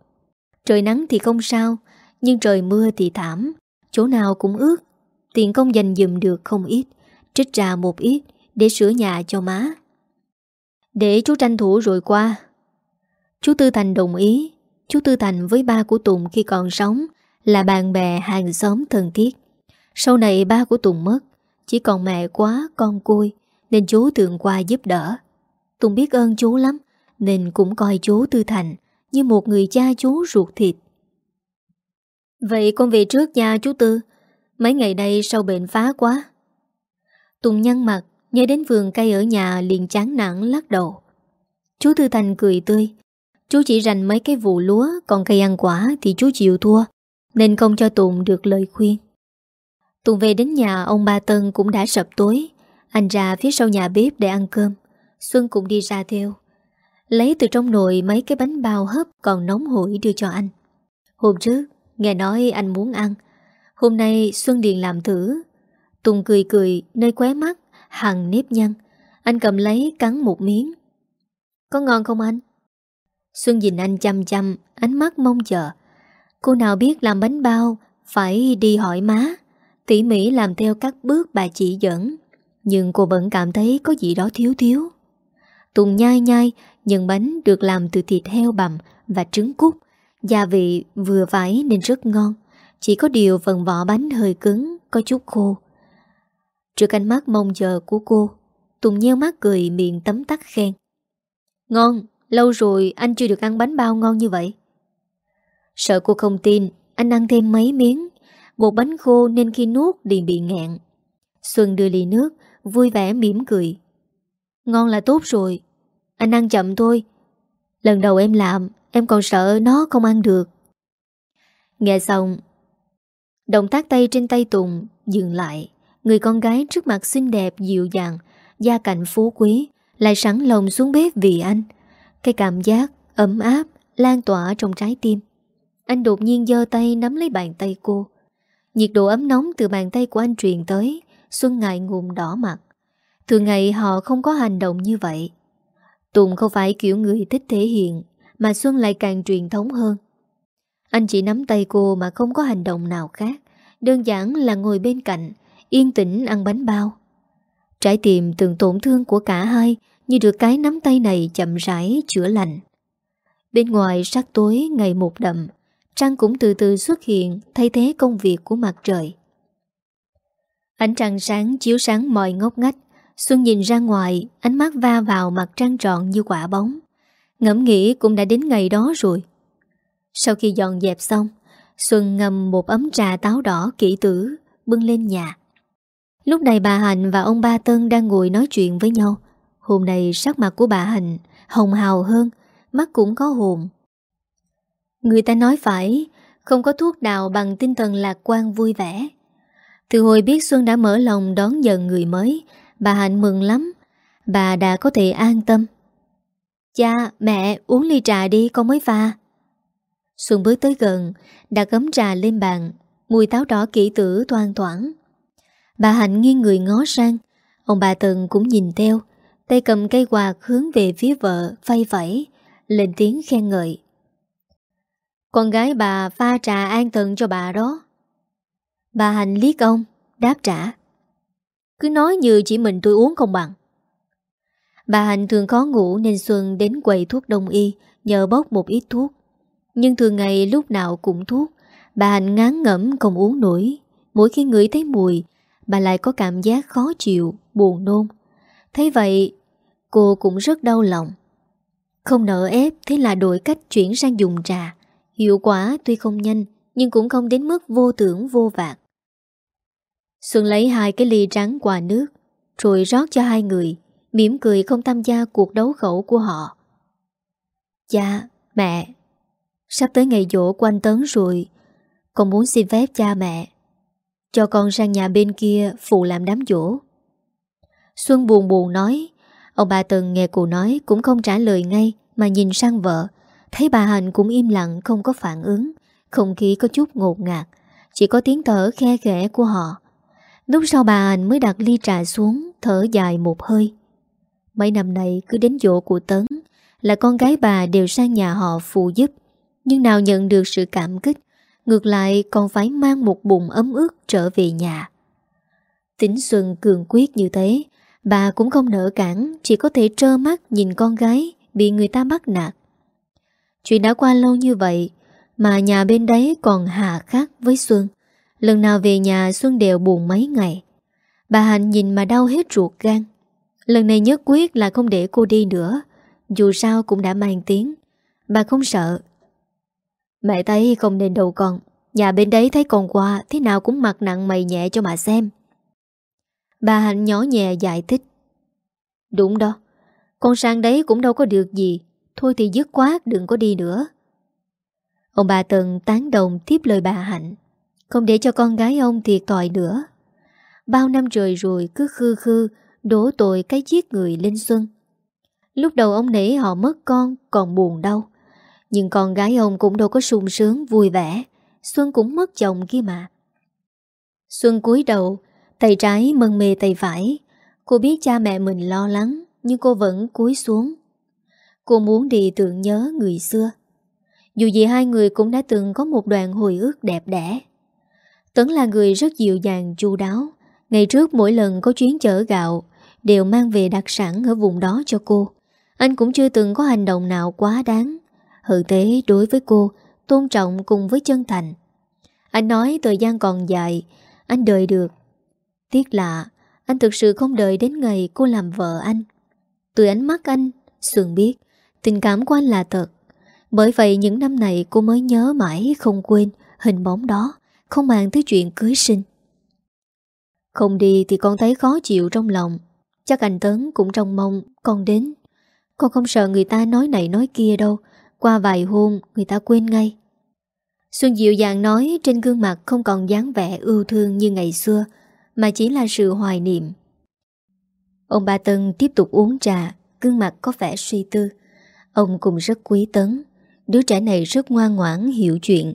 Trời nắng thì không sao, Nhưng trời mưa thì thảm. Chỗ nào cũng ướt. Tiền công dành dùm được không ít, Trích ra một ít Để sửa nhà cho má. Để chú tranh thủ rồi qua. Chú Tư Thành đồng ý. Chú Tư Thành với ba của Tùng khi còn sống Là bạn bè hàng xóm thân thiết. Sau này ba của Tùng mất, Chỉ còn mẹ quá, con côi, Nên chú thường qua giúp đỡ. Tùng biết ơn chú lắm, Nên cũng coi chú Tư Thành Như một người cha chú ruột thịt. Vậy con về trước nha chú Tư. Mấy ngày nay sau bệnh phá quá? Tùng nhăn mặt. Nhớ đến vườn cây ở nhà liền chán nản, lắc đầu. Chú Tư Thành cười tươi. Chú chỉ rành mấy cái vụ lúa, Còn cây ăn quả thì chú chịu thua, Nên không cho Tùng được lời khuyên. Tùng về đến nhà, Ông ba Tân cũng đã sập tối. Anh ra phía sau nhà bếp để ăn cơm. Xuân cũng đi ra theo. Lấy từ trong nồi mấy cái bánh bao hấp Còn nóng hổi đưa cho anh. Hôm trước, nghe nói anh muốn ăn. Hôm nay Xuân Điền làm thử. Tùng cười cười, nơi khóe mắt Hằng nếp nhăn. Anh cầm lấy, cắn một miếng. Có ngon không anh? Xuân nhìn anh chăm chăm, Ánh mắt mong chờ. Cô nào biết làm bánh bao Phải đi hỏi má. Tỉ mỉ làm theo các bước bà chỉ dẫn. Nhưng cô vẫn cảm thấy có gì đó thiếu thiếu. Tùng nhai nhai Nhân bánh được làm từ thịt heo bằm Và trứng cút. Gia vị vừa phải nên rất ngon. Chỉ có điều phần vỏ bánh hơi cứng, Có chút khô. Trước ánh mắt mong chờ của cô, Tùng nheo mắt cười miệng tấm tắc khen. Ngon, Lâu rồi anh chưa được ăn bánh bao ngon như vậy. Sợ cô không tin, Anh ăn thêm mấy miếng. Một bánh khô nên khi nuốt liền bị ngẹn Xuân đưa ly nước, Vui vẻ mỉm cười. Ngon là tốt rồi, Anh ăn chậm thôi. Lần đầu em làm, Em còn sợ nó không ăn được. Nghe xong, Động tác tay trên tay Tùng Dừng lại. Người con gái trước mặt xinh đẹp, dịu dàng, Gia cảnh phú quý, Lại sẵn lòng xuống bếp vì anh. Cái cảm giác ấm áp, Lan tỏa trong trái tim. Anh đột nhiên giơ tay nắm lấy bàn tay cô. Nhiệt độ ấm nóng từ bàn tay của anh truyền tới, Xuân ngại ngùng đỏ mặt. Thường ngày họ không có hành động như vậy. Tùng không phải kiểu người thích thể hiện, Mà Xuân lại càng truyền thống hơn. Anh chỉ nắm tay cô mà không có hành động nào khác, Đơn giản là ngồi bên cạnh Yên tĩnh ăn bánh bao. Trái tim từng tổn thương của cả hai Như được cái nắm tay này chậm rãi chữa lành. Bên ngoài sắc tối ngày một đậm Trăng cũng từ từ xuất hiện Thay thế công việc của mặt trời. Ánh trăng sáng chiếu sáng mọi ngóc ngách, Xuân nhìn ra ngoài, Ánh mắt va vào mặt trăng trọn như quả bóng. Ngẫm nghĩ cũng đã đến ngày đó rồi. Sau khi dọn dẹp xong, Xuân ngầm một ấm trà táo đỏ kỹ tử, Bưng lên nhà. Lúc này bà Hạnh và ông Ba Tân đang ngồi nói chuyện với nhau. Hôm nay sắc mặt của bà Hạnh hồng hào hơn Mắt cũng có hồn. Người ta nói phải Không có thuốc nào bằng tinh thần lạc quan vui vẻ. Từ hồi biết Xuân đã mở lòng đón nhận người mới Bà Hạnh mừng lắm. Bà đã có thể an tâm. Cha, mẹ uống ly trà đi con mới pha. Xuân bước tới gần Đặt gấm trà lên bàn Mùi táo đỏ kỹ tử toan thoảng. Bà Hạnh nghiêng người ngó sang. Ông bà Tần cũng nhìn theo. Tay cầm cây quạt hướng về phía vợ Phay vẫy, Lên tiếng khen ngợi. Con gái bà pha trà an thần cho bà đó. Bà Hạnh liếc ông, Đáp trả. Cứ nói như chỉ mình tôi uống không bằng. Bà Hạnh thường khó ngủ Nên Xuân đến quầy thuốc đông y, Nhờ bốc một ít thuốc. Nhưng thường ngày lúc nào cũng thuốc, Bà Hạnh ngán ngẩm không uống nổi. Mỗi khi ngửi thấy mùi Bà lại có cảm giác khó chịu Buồn nôn. Thấy vậy cô cũng rất đau lòng. Không nỡ ép Thế là đổi cách chuyển sang dùng trà. Hiệu quả tuy không nhanh Nhưng cũng không đến mức vô tưởng vô vạc. Xuân lấy hai cái ly trắng quà nước Rồi rót cho hai người mỉm cười không tham gia cuộc đấu khẩu của họ. Cha, mẹ. Sắp tới ngày dỗ của anh Tấn rồi. Con muốn xin phép cha mẹ. Cho con sang nhà bên kia phụ làm đám dỗ Xuân buồn buồn nói, Ông bà Tần nghe cụ nói Cũng không trả lời ngay Mà nhìn sang vợ, Thấy bà Hành cũng im lặng, không có phản ứng, Không khí có chút ngột ngạt, Chỉ có tiếng thở khe khẽ của họ. Lúc sau bà Hành mới đặt ly trà xuống, Thở dài một hơi. Mấy năm nay cứ đến dỗ của Tấn, Là con gái bà đều sang nhà họ phụ giúp, Nhưng nào nhận được sự cảm kích Ngược lại, còn phải mang một bụng ấm ướt trở về nhà. Tính Xuân cường quyết như thế, Bà cũng không nỡ cản, Chỉ có thể trơ mắt nhìn con gái Bị người ta bắt nạt. Chuyện đã qua lâu như vậy, Mà nhà bên đấy còn hà khắc với Xuân. Lần nào về nhà, Xuân đều buồn mấy ngày. Bà Hạnh nhìn mà đau hết ruột gan. Lần này nhất quyết là không để cô đi nữa. Dù sao cũng đã mang tiếng. Bà không sợ Mẹ thấy không nên đâu con. Nhà bên đấy thấy con qua, Thế nào cũng mặt nặng mày nhẹ cho mà xem. Bà Hạnh nhỏ nhẹ giải thích. Đúng đó, Con sang đấy cũng đâu có được gì. Thôi thì dứt khoát đừng có đi nữa. Ông bà Tần tán đồng tiếp lời bà Hạnh. Không để cho con gái ông thiệt tội nữa. Bao năm trời rồi cứ khư khư, Đổ tội cái giết người lên Xuân. Lúc đầu ông nể họ mất con Còn buồn đau. Nhưng con gái ông cũng đâu có sung sướng, vui vẻ. Xuân cũng mất chồng kia mà. Xuân cúi đầu, Tay trái mân mê tay phải. Cô biết cha mẹ mình lo lắng, Nhưng cô vẫn cúi xuống. Cô muốn đi tưởng nhớ người xưa. Dù gì hai người cũng đã từng có một đoạn hồi ức đẹp đẽ. Tấn là người rất dịu dàng, chu đáo. Ngày trước mỗi lần có chuyến chở gạo, Đều mang về đặc sản ở vùng đó cho cô. Anh cũng chưa từng có hành động nào quá đáng hữu tế đối với cô, Tôn trọng cùng với chân thành. Anh nói thời gian còn dài, Anh đợi được. Tiếc lạ Anh thực sự không đợi đến ngày cô làm vợ anh. Từ ánh mắt anh sườn biết, Tình cảm của anh là thật. Bởi vậy những năm này cô mới nhớ mãi không quên Hình bóng đó, Không mang tới chuyện cưới sinh. Không đi thì con thấy khó chịu trong lòng. Chắc anh Tấn cũng trong mong Con đến. Con không sợ người ta nói này nói kia đâu. Qua vài hôn người ta quên ngay. Xuân dịu dàng nói Trên gương mặt không còn dáng vẻ ưu thương như ngày xưa, Mà chỉ là sự hoài niệm. Ông ba Tân tiếp tục uống trà, Gương mặt có vẻ suy tư. Ông cũng rất quý Tấn. Đứa trẻ này rất ngoan ngoãn, hiểu chuyện.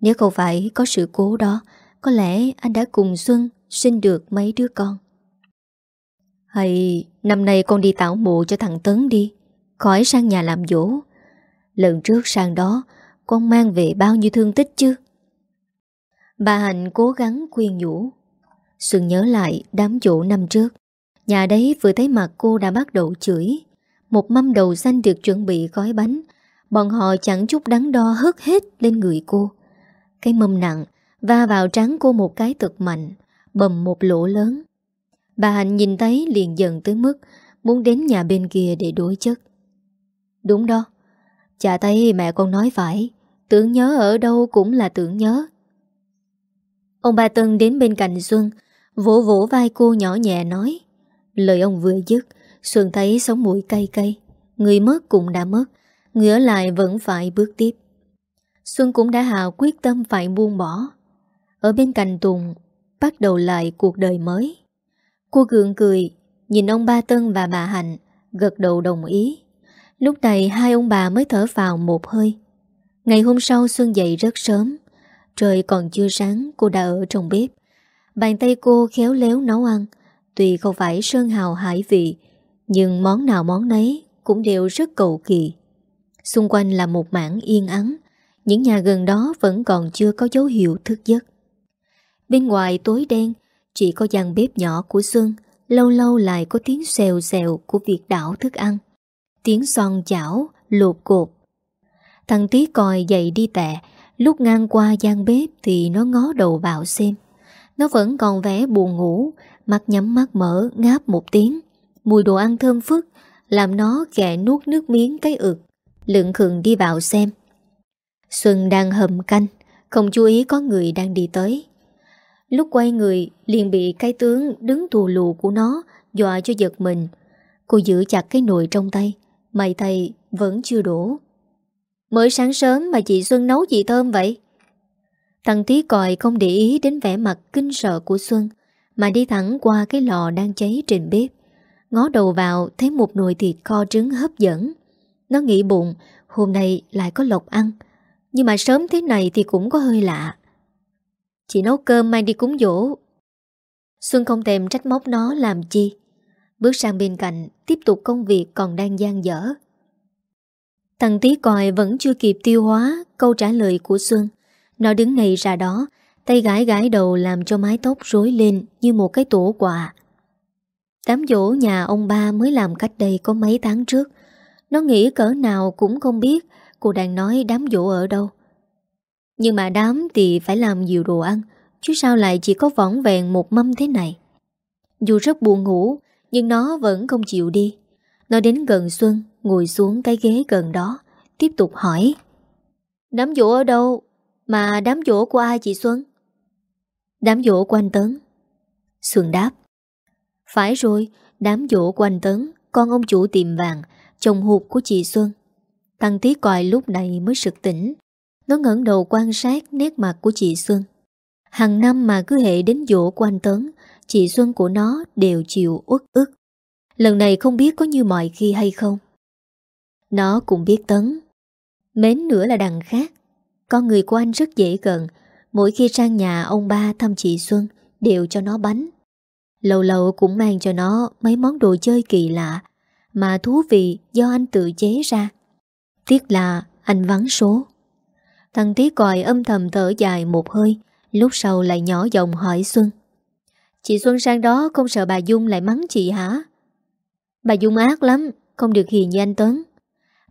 Nếu không phải có sự cố đó, Có lẽ anh đã cùng Xuân Sinh được mấy đứa con. Hay năm nay con đi tạo mộ cho thằng Tấn đi, Khỏi sang nhà làm dỗ. Lần trước sang đó, Con mang về bao nhiêu thương tích chứ? Bà Hạnh cố gắng khuyên nhủ. Xuân nhớ lại đám chỗ năm trước. Nhà đấy vừa thấy mặt cô đã bắt đầu chửi. Một mâm đầu xanh được chuẩn bị gói bánh. Bọn họ chẳng chút đắn đo hất hết lên người cô. Cái mâm nặng, Va vào trắng cô một cái thật mạnh, Bầm một lỗ lớn. Bà Hạnh nhìn thấy liền dần tới mức, Muốn đến nhà bên kia để đối chất. Đúng đó Chả thấy mẹ con nói phải. Tưởng nhớ ở đâu cũng là tưởng nhớ. Ông ba Tân đến bên cạnh Xuân, Vỗ vỗ vai cô nhỏ nhẹ nói, Lời ông vừa dứt, Xuân thấy sống mũi cay cay. Người mất cũng đã mất, Người ở lại vẫn phải bước tiếp. Xuân cũng đã hạ quyết tâm phải buông bỏ. Ở bên cạnh Tùng, Bắt đầu lại cuộc đời mới. Cô gượng cười, Nhìn ông ba Tân và bà Hạnh, Gật đầu đồng ý. Lúc này hai ông bà mới thở vào một hơi Ngày hôm sau Xuân dậy rất sớm Trời còn chưa sáng Cô đã ở trong bếp Bàn tay cô khéo léo nấu ăn Tuy không phải sơn hào hải vị nhưng món nào món nấy cũng đều rất cầu kỳ. Xung quanh là một mảng yên ắng, những nhà gần đó vẫn còn chưa có dấu hiệu thức giấc. Bên ngoài tối đen, chỉ có dàn bếp nhỏ của Xuân, lâu lâu lại có tiếng xèo xèo của việc đảo thức ăn. Tiếng son chảo, lột cột. Thằng tí còi dậy đi tẹ, lúc ngang qua gian bếp thì nó ngó đầu vào xem. Nó vẫn còn vẻ buồn ngủ, mắt nhắm mắt mở ngáp một tiếng. Mùi đồ ăn thơm phức Làm nó kẹ nuốt nước miếng cái ực lượng khừng đi vào xem Xuân đang hầm canh Không chú ý có người đang đi tới Lúc quay người liền bị cái tướng đứng tù lù của nó Dọa cho giật mình Cô giữ chặt cái nồi trong tay Mày thầy vẫn chưa đổ Mới sáng sớm mà chị Xuân nấu gì thơm vậy? Thằng tí còi không để ý đến vẻ mặt kinh sợ của Xuân, Mà đi thẳng qua cái lò đang cháy trên bếp. Ngó đầu vào, thấy một nồi thịt kho trứng hấp dẫn. Nó nghĩ bụng, Hôm nay lại có lộc ăn. Nhưng mà sớm thế này thì cũng có hơi lạ. Chị nấu cơm mang đi cúng dỗ. Xuân không thèm trách móc nó làm chi. Bước sang bên cạnh, Tiếp tục công việc còn đang gian dở. Thằng tí còi vẫn chưa kịp tiêu hóa Câu trả lời của Xuân. Nó đứng ngay ra đó, Tay gãi gãi đầu làm cho mái tóc rối lên Như một cái tổ quà Đám dỗ nhà ông ba mới làm cách đây có mấy tháng trước. Nó nghĩ cỡ nào cũng không biết Cô đang nói đám dỗ ở đâu. Nhưng mà đám thì phải làm nhiều đồ ăn, Chứ sao lại chỉ có võng vẹn một mâm thế này? Dù rất buồn ngủ nhưng nó vẫn không chịu đi Nó đến gần Xuân Ngồi xuống cái ghế gần đó Tiếp tục hỏi Đám dỗ ở đâu Mà đám dỗ của ai chị Xuân Đám dỗ của anh Tấn Xuân đáp phải rồi, đám dỗ của anh Tấn con ông chủ tiệm vàng, chồng hụt của chị Xuân. Tăng tí còi lúc này mới sực tỉnh. Nó ngẩng đầu quan sát nét mặt của chị Xuân. Hàng năm mà cứ hệ đến dỗ của anh Tấn, chị Xuân của nó đều chịu uất ức. Lần này không biết có như mọi khi hay không. Nó cũng biết Tấn. Mến nữa là đằng khác. Con người của anh rất dễ gần. Mỗi khi sang nhà ông ba thăm chị Xuân, đều cho nó bánh. Lâu lâu cũng mang cho nó mấy món đồ chơi kỳ lạ, mà thú vị do anh tự chế ra. Tiếc là anh vắng số. Thằng tí còi âm thầm thở dài một hơi, lúc sau lại nhỏ giọng hỏi Xuân. Chị Xuân sang đó không sợ bà Dung lại mắng chị hả? Bà Dung ác lắm, không được hiền như anh tuấn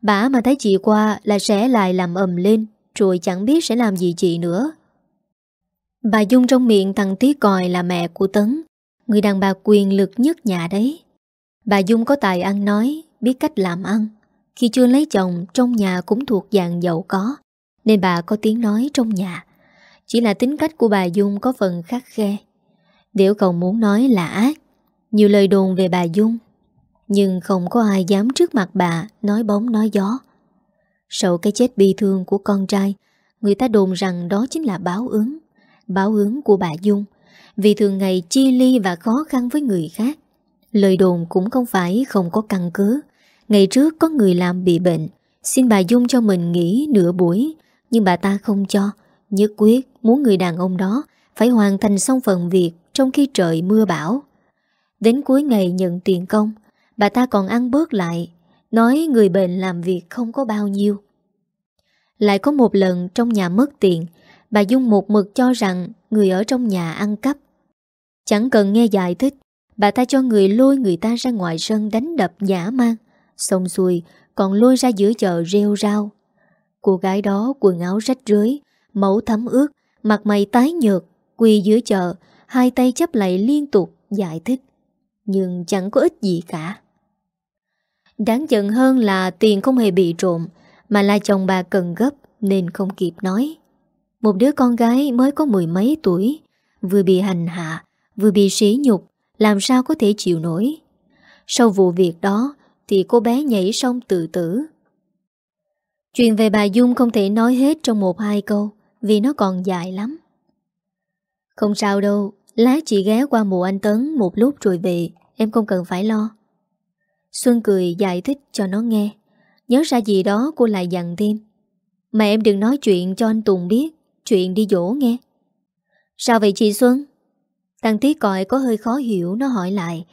Bà mà thấy chị qua là sẽ lại làm ầm lên, rồi chẳng biết sẽ làm gì chị nữa. Bà Dung trong miệng thằng tí còi là mẹ của Tấn, người đàn bà quyền lực nhất nhà đấy. Bà Dung có tài ăn nói, biết cách làm ăn. Khi chưa lấy chồng, trong nhà cũng thuộc dạng giàu có, nên bà có tiếng nói trong nhà. Chỉ là tính cách của bà Dung có phần khắc khe. Nếu không muốn nói là ác, nhiều lời đồn về bà Dung, nhưng không có ai dám trước mặt bà nói bóng nói gió. Sau cái chết bi thương của con trai, người ta đồn rằng đó chính là báo ứng, báo ứng của bà Dung, vì thường ngày chia ly và khó khăn với người khác. Lời đồn cũng không phải không có căn cứ. Ngày trước có người làm bị bệnh, xin bà Dung cho mình nghỉ nửa buổi, nhưng bà ta không cho, nhất quyết muốn người đàn ông đó phải hoàn thành xong phần việc trong khi trời mưa bão. Đến cuối ngày nhận tiền công, bà ta còn ăn bớt lại, nói người bệnh làm việc không có bao nhiêu. Lại có một lần trong nhà mất tiền, bà Dung một mực cho rằng người ở trong nhà ăn cắp. Chẳng cần nghe giải thích, bà ta cho người lôi người ta ra ngoài sân đánh đập giả mang, xong xuôi còn lôi ra giữa chợ rêu rao. Cô gái đó quần áo rách rưới, mẫu thấm ướt, mặt mày tái nhợt, quỳ giữa chợ, hai tay chấp lại liên tục giải thích. Nhưng chẳng có ích gì cả. Đáng giận hơn là tiền không hề bị trộm, mà là chồng bà cần gấp nên không kịp nói. Một đứa con gái mới có mười mấy tuổi, vừa bị hành hạ, vừa bị sỉ nhục, làm sao có thể chịu nổi. Sau vụ việc đó thì cô bé nhảy sông tự tử. Chuyện về bà Dung không thể nói hết trong một hai câu vì nó còn dài lắm. Không sao đâu, lát chị ghé qua mộ anh Tấn một lúc rồi về, em không cần phải lo. Xuân cười giải thích cho nó nghe. Nhớ ra gì đó cô lại dặn thêm. Mà em đừng nói chuyện cho anh Tùng biết, chuyện đi dỗ nghe. Sao vậy chị Xuân? Tăng Tiết còi có hơi khó hiểu nó hỏi lại.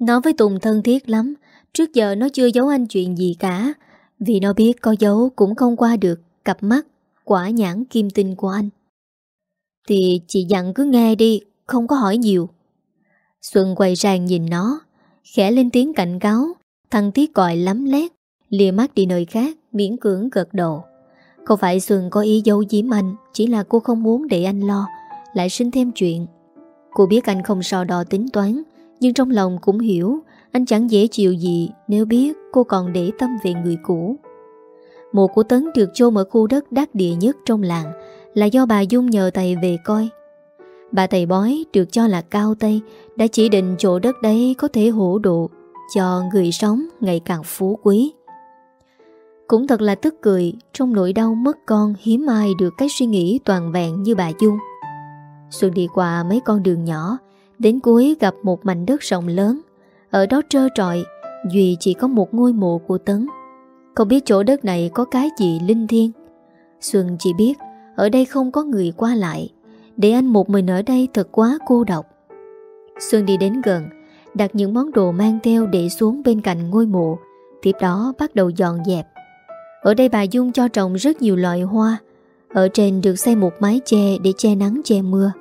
Nó với Tùng thân thiết lắm, trước giờ nó chưa giấu anh chuyện gì cả, vì nó biết có giấu cũng không qua được cặp mắt, quả nhãn kim tinh của anh. Thì chị dặn cứ nghe đi, không có hỏi nhiều. Xuân quay sang nhìn nó, khẽ lên tiếng cảnh cáo, thằng tí còi lắm lét, lìa mắt đi nơi khác, miễn cưỡng gật đầu. Không phải Xuân có ý giấu giếm anh, chỉ là cô không muốn để anh lo, lại sinh thêm chuyện. Cô biết anh không so đo tính toán, nhưng trong lòng cũng hiểu anh chẳng dễ chịu gì nếu biết cô còn để tâm về người cũ. Mộ của Tấn được chôn ở khu đất đắc địa nhất trong làng là do bà Dung nhờ thầy về coi. Bà thầy bói được cho là cao Tây đã chỉ định chỗ đất đấy có thể hỗ độ cho người sống ngày càng phú quý. Cũng thật là tức cười, trong nỗi đau mất con hiếm ai được cái suy nghĩ toàn vẹn như bà Dung. Xuân đi qua mấy con đường nhỏ, Đến cuối gặp một mảnh đất rộng lớn Ở đó trơ trọi, Duy chỉ có một ngôi mộ của Tấn Không biết chỗ đất này có cái gì linh thiêng Xuân chỉ biết ở đây không có người qua lại. Để anh một mình ở đây thật quá cô độc. Xuân đi đến gần, Đặt những món đồ mang theo để xuống bên cạnh ngôi mộ. Tiếp đó bắt đầu dọn dẹp. Ở đây bà Dung cho trồng rất nhiều loại hoa. Ở trên được xây một mái che để che nắng, che mưa.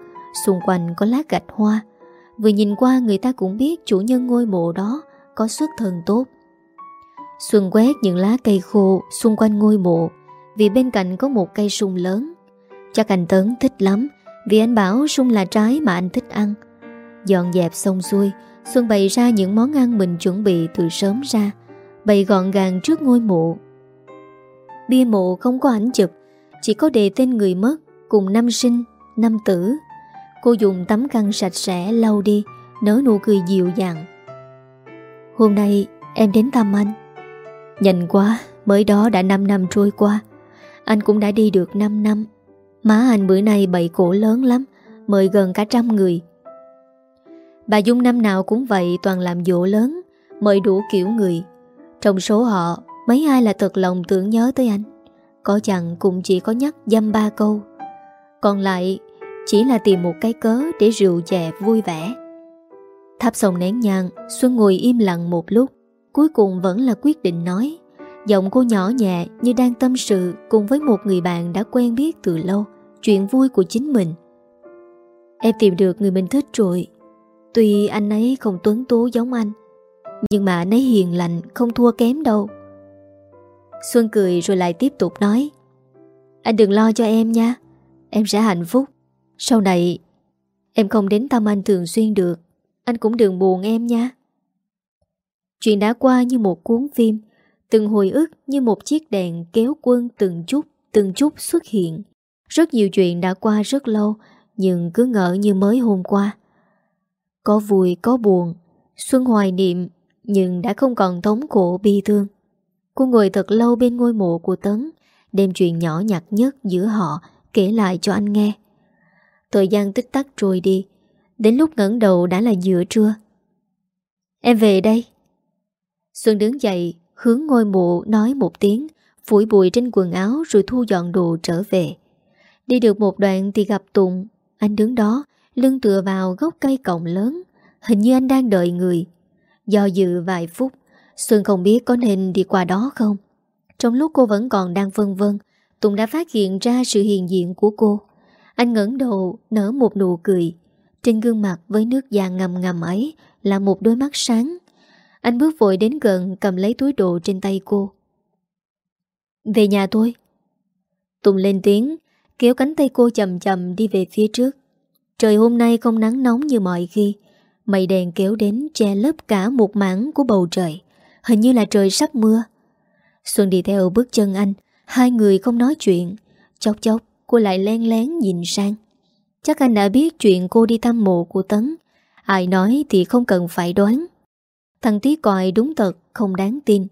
Xung quanh có lá gạch hoa. Vừa nhìn qua, người ta cũng biết chủ nhân ngôi mộ đó có xuất thân tốt. Xuân quét những lá cây khô xung quanh ngôi mộ. Vì bên cạnh có một cây sung lớn. Chắc anh Tấn thích lắm Vì anh bảo sung là trái mà anh thích ăn. Dọn dẹp xong xuôi Xuân bày ra những món ăn mình chuẩn bị từ sớm ra. Bày gọn gàng trước ngôi mộ. Bia mộ không có ảnh chụp chỉ có đề tên người mất Cùng năm sinh, năm tử. Cô dùng tấm khăn sạch sẽ lau đi Nở nụ cười dịu dàng. Hôm nay em đến thăm anh. Nhanh quá Mới đó đã 5 năm trôi qua. Anh cũng đã đi được 5 năm. Má anh bữa nay bậy cổ lớn lắm, Mời gần cả trăm người. Bà Dung năm nào cũng vậy, Toàn làm dỗ lớn, Mời đủ kiểu người. Trong số họ, Mấy ai là thật lòng tưởng nhớ tới anh? Có chẳng cũng chỉ có nhắc dăm ba câu. Còn lại, Chỉ là tìm một cái cớ Để rượu chè vui vẻ. Thắp xong nén nhang, Xuân ngồi im lặng một lúc, Cuối cùng vẫn là quyết định nói. Giọng cô nhỏ nhẹ như đang tâm sự Cùng với một người bạn đã quen biết từ lâu. Chuyện vui của chính mình. Em tìm được người mình thích rồi. Tuy anh ấy không tuấn tú giống anh, Nhưng mà anh ấy hiền lành, Không thua kém đâu. Xuân cười rồi lại tiếp tục nói, Anh đừng lo cho em nha, Em sẽ hạnh phúc. Sau này, Em không đến thăm anh thường xuyên được, Anh cũng đừng buồn em nha. Chuyện đã qua như một cuốn phim, Từng hồi ức như một chiếc đèn kéo quân từng chút Từng chút xuất hiện. Rất nhiều chuyện đã qua rất lâu, Nhưng cứ ngỡ như mới hôm qua. Có vui, có buồn, Xuân hoài niệm, Nhưng đã không còn thống khổ bi thương. Cô ngồi thật lâu bên ngôi mộ của Tấn, Đem chuyện nhỏ nhặt nhất giữa họ Kể lại cho anh nghe. Thời gian tích tắc trôi đi, Đến lúc ngẩng đầu đã là giữa trưa. Em về đây. Xuân đứng dậy, Hướng ngôi mộ nói một tiếng, Phủi bụi trên quần áo Rồi thu dọn đồ trở về. Đi được một đoạn thì gặp Tùng. Anh đứng đó, Lưng tựa vào gốc cây cổng lớn. Hình như anh đang đợi người. Do dự vài phút, Xuân không biết có nên đi qua đó không. Trong lúc cô vẫn còn đang vân vân, Tùng đã phát hiện ra sự hiện diện của cô. Anh ngẩng đầu, nở một nụ cười. Trên gương mặt với nước da ngầm ngầm ấy Là một đôi mắt sáng. Anh bước vội đến gần, cầm lấy túi đồ trên tay cô. Về nhà tôi. Tùng lên tiếng Kéo cánh tay cô chậm chậm đi về phía trước. Trời hôm nay không nắng nóng như mọi khi, Mây đèn kéo đến che lấp cả một mảng của bầu trời, Hình như là trời sắp mưa. Xuân đi theo bước chân anh, Hai người không nói chuyện, Chốc chốc cô lại len lén nhìn sang. Chắc anh đã biết chuyện cô đi thăm mộ của Tấn, Ai nói thì không cần phải đoán. Thằng tí còi đúng thật, Không đáng tin.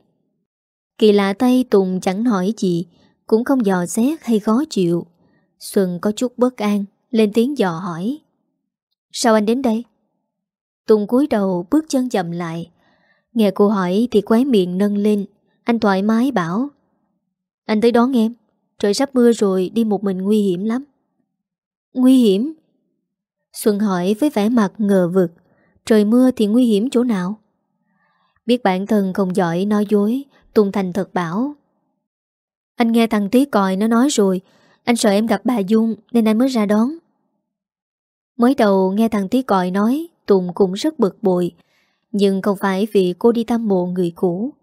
Kỳ lạ tay Tùng chẳng hỏi gì, Cũng không dò xét hay khó chịu. Xuân có chút bất an, Lên tiếng dò hỏi Sao anh đến đây? Tùng cúi đầu bước chân chậm lại Nghe cô hỏi thì quái miệng nâng lên Anh thoải mái bảo, Anh tới đón em Trời sắp mưa rồi, đi một mình nguy hiểm lắm Nguy hiểm? Xuân hỏi với vẻ mặt ngờ vực Trời mưa thì nguy hiểm chỗ nào? Biết bản thân không giỏi nói dối, Tùng Thành thật bảo, Anh nghe thằng tí còi nó nói rồi anh sợ em gặp bà Dung Nên anh mới ra đón. Mới đầu nghe thằng tí còi nói, Tùng cũng rất bực bội. Nhưng không phải vì cô đi thăm mộ người cũ.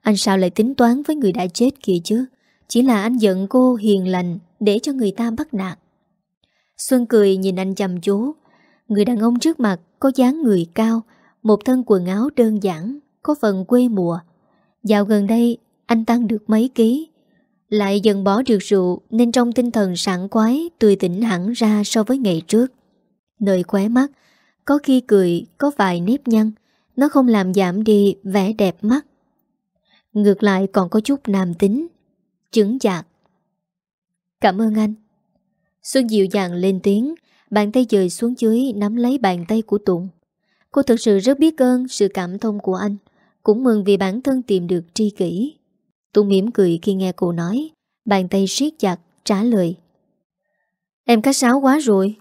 Anh sao lại tính toán với người đã chết kia chứ? Chỉ là anh giận cô hiền lành Để cho người ta bắt nạt. Xuân cười nhìn anh chăm chú. Người đàn ông trước mặt có dáng người cao, Một thân quần áo đơn giản, Có phần quê mùa. Dạo gần đây, anh tăng được mấy ký. Lại dần bỏ được rượu Nên trong tinh thần sảng quái Tươi tỉnh hẳn ra so với ngày trước. Nơi khóe mắt, Có khi cười, có vài nếp nhăn, nó không làm giảm đi vẻ đẹp mắt. Ngược lại còn có chút nam tính, Chứng chạc. Cảm ơn anh. Xuân dịu dàng lên tiếng, Bàn tay dời xuống dưới nắm lấy bàn tay của Tụng. Cô thực sự rất biết ơn sự cảm thông của anh, Cũng mừng vì bản thân tìm được tri kỷ. Tụng mỉm cười khi nghe cô nói Bàn tay siết chặt trả lời Em khách sáo quá rồi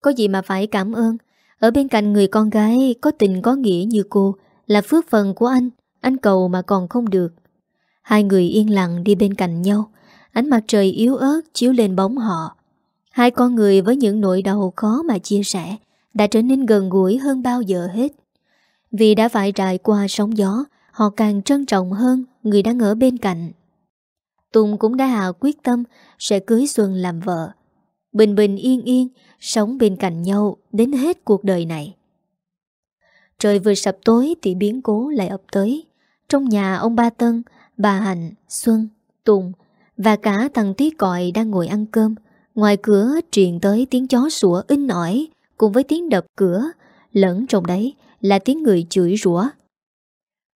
Có gì mà phải cảm ơn ở bên cạnh người con gái có tình có nghĩa như cô là phước phần của anh, anh cầu mà còn không được. Hai người yên lặng đi bên cạnh nhau, ánh mặt trời yếu ớt chiếu lên bóng họ. Hai con người với những nỗi đau khó mà chia sẻ đã trở nên gần gũi hơn bao giờ hết. Vì đã phải trải qua sóng gió, họ càng trân trọng hơn người đang ở bên cạnh. Tùng cũng đã hạ quyết tâm sẽ cưới Xuân làm vợ. Bình bình yên yên, sống bên cạnh nhau đến hết cuộc đời này. Trời vừa sập tối thì biến cố lại ập tới. Trong nhà ông Ba Tân, bà Hạnh, Xuân, Tùng và cả thằng tí còi đang ngồi ăn cơm. Ngoài cửa truyền tới tiếng chó sủa in ỏi cùng với tiếng đập cửa, lẫn trong đấy là tiếng người chửi rủa.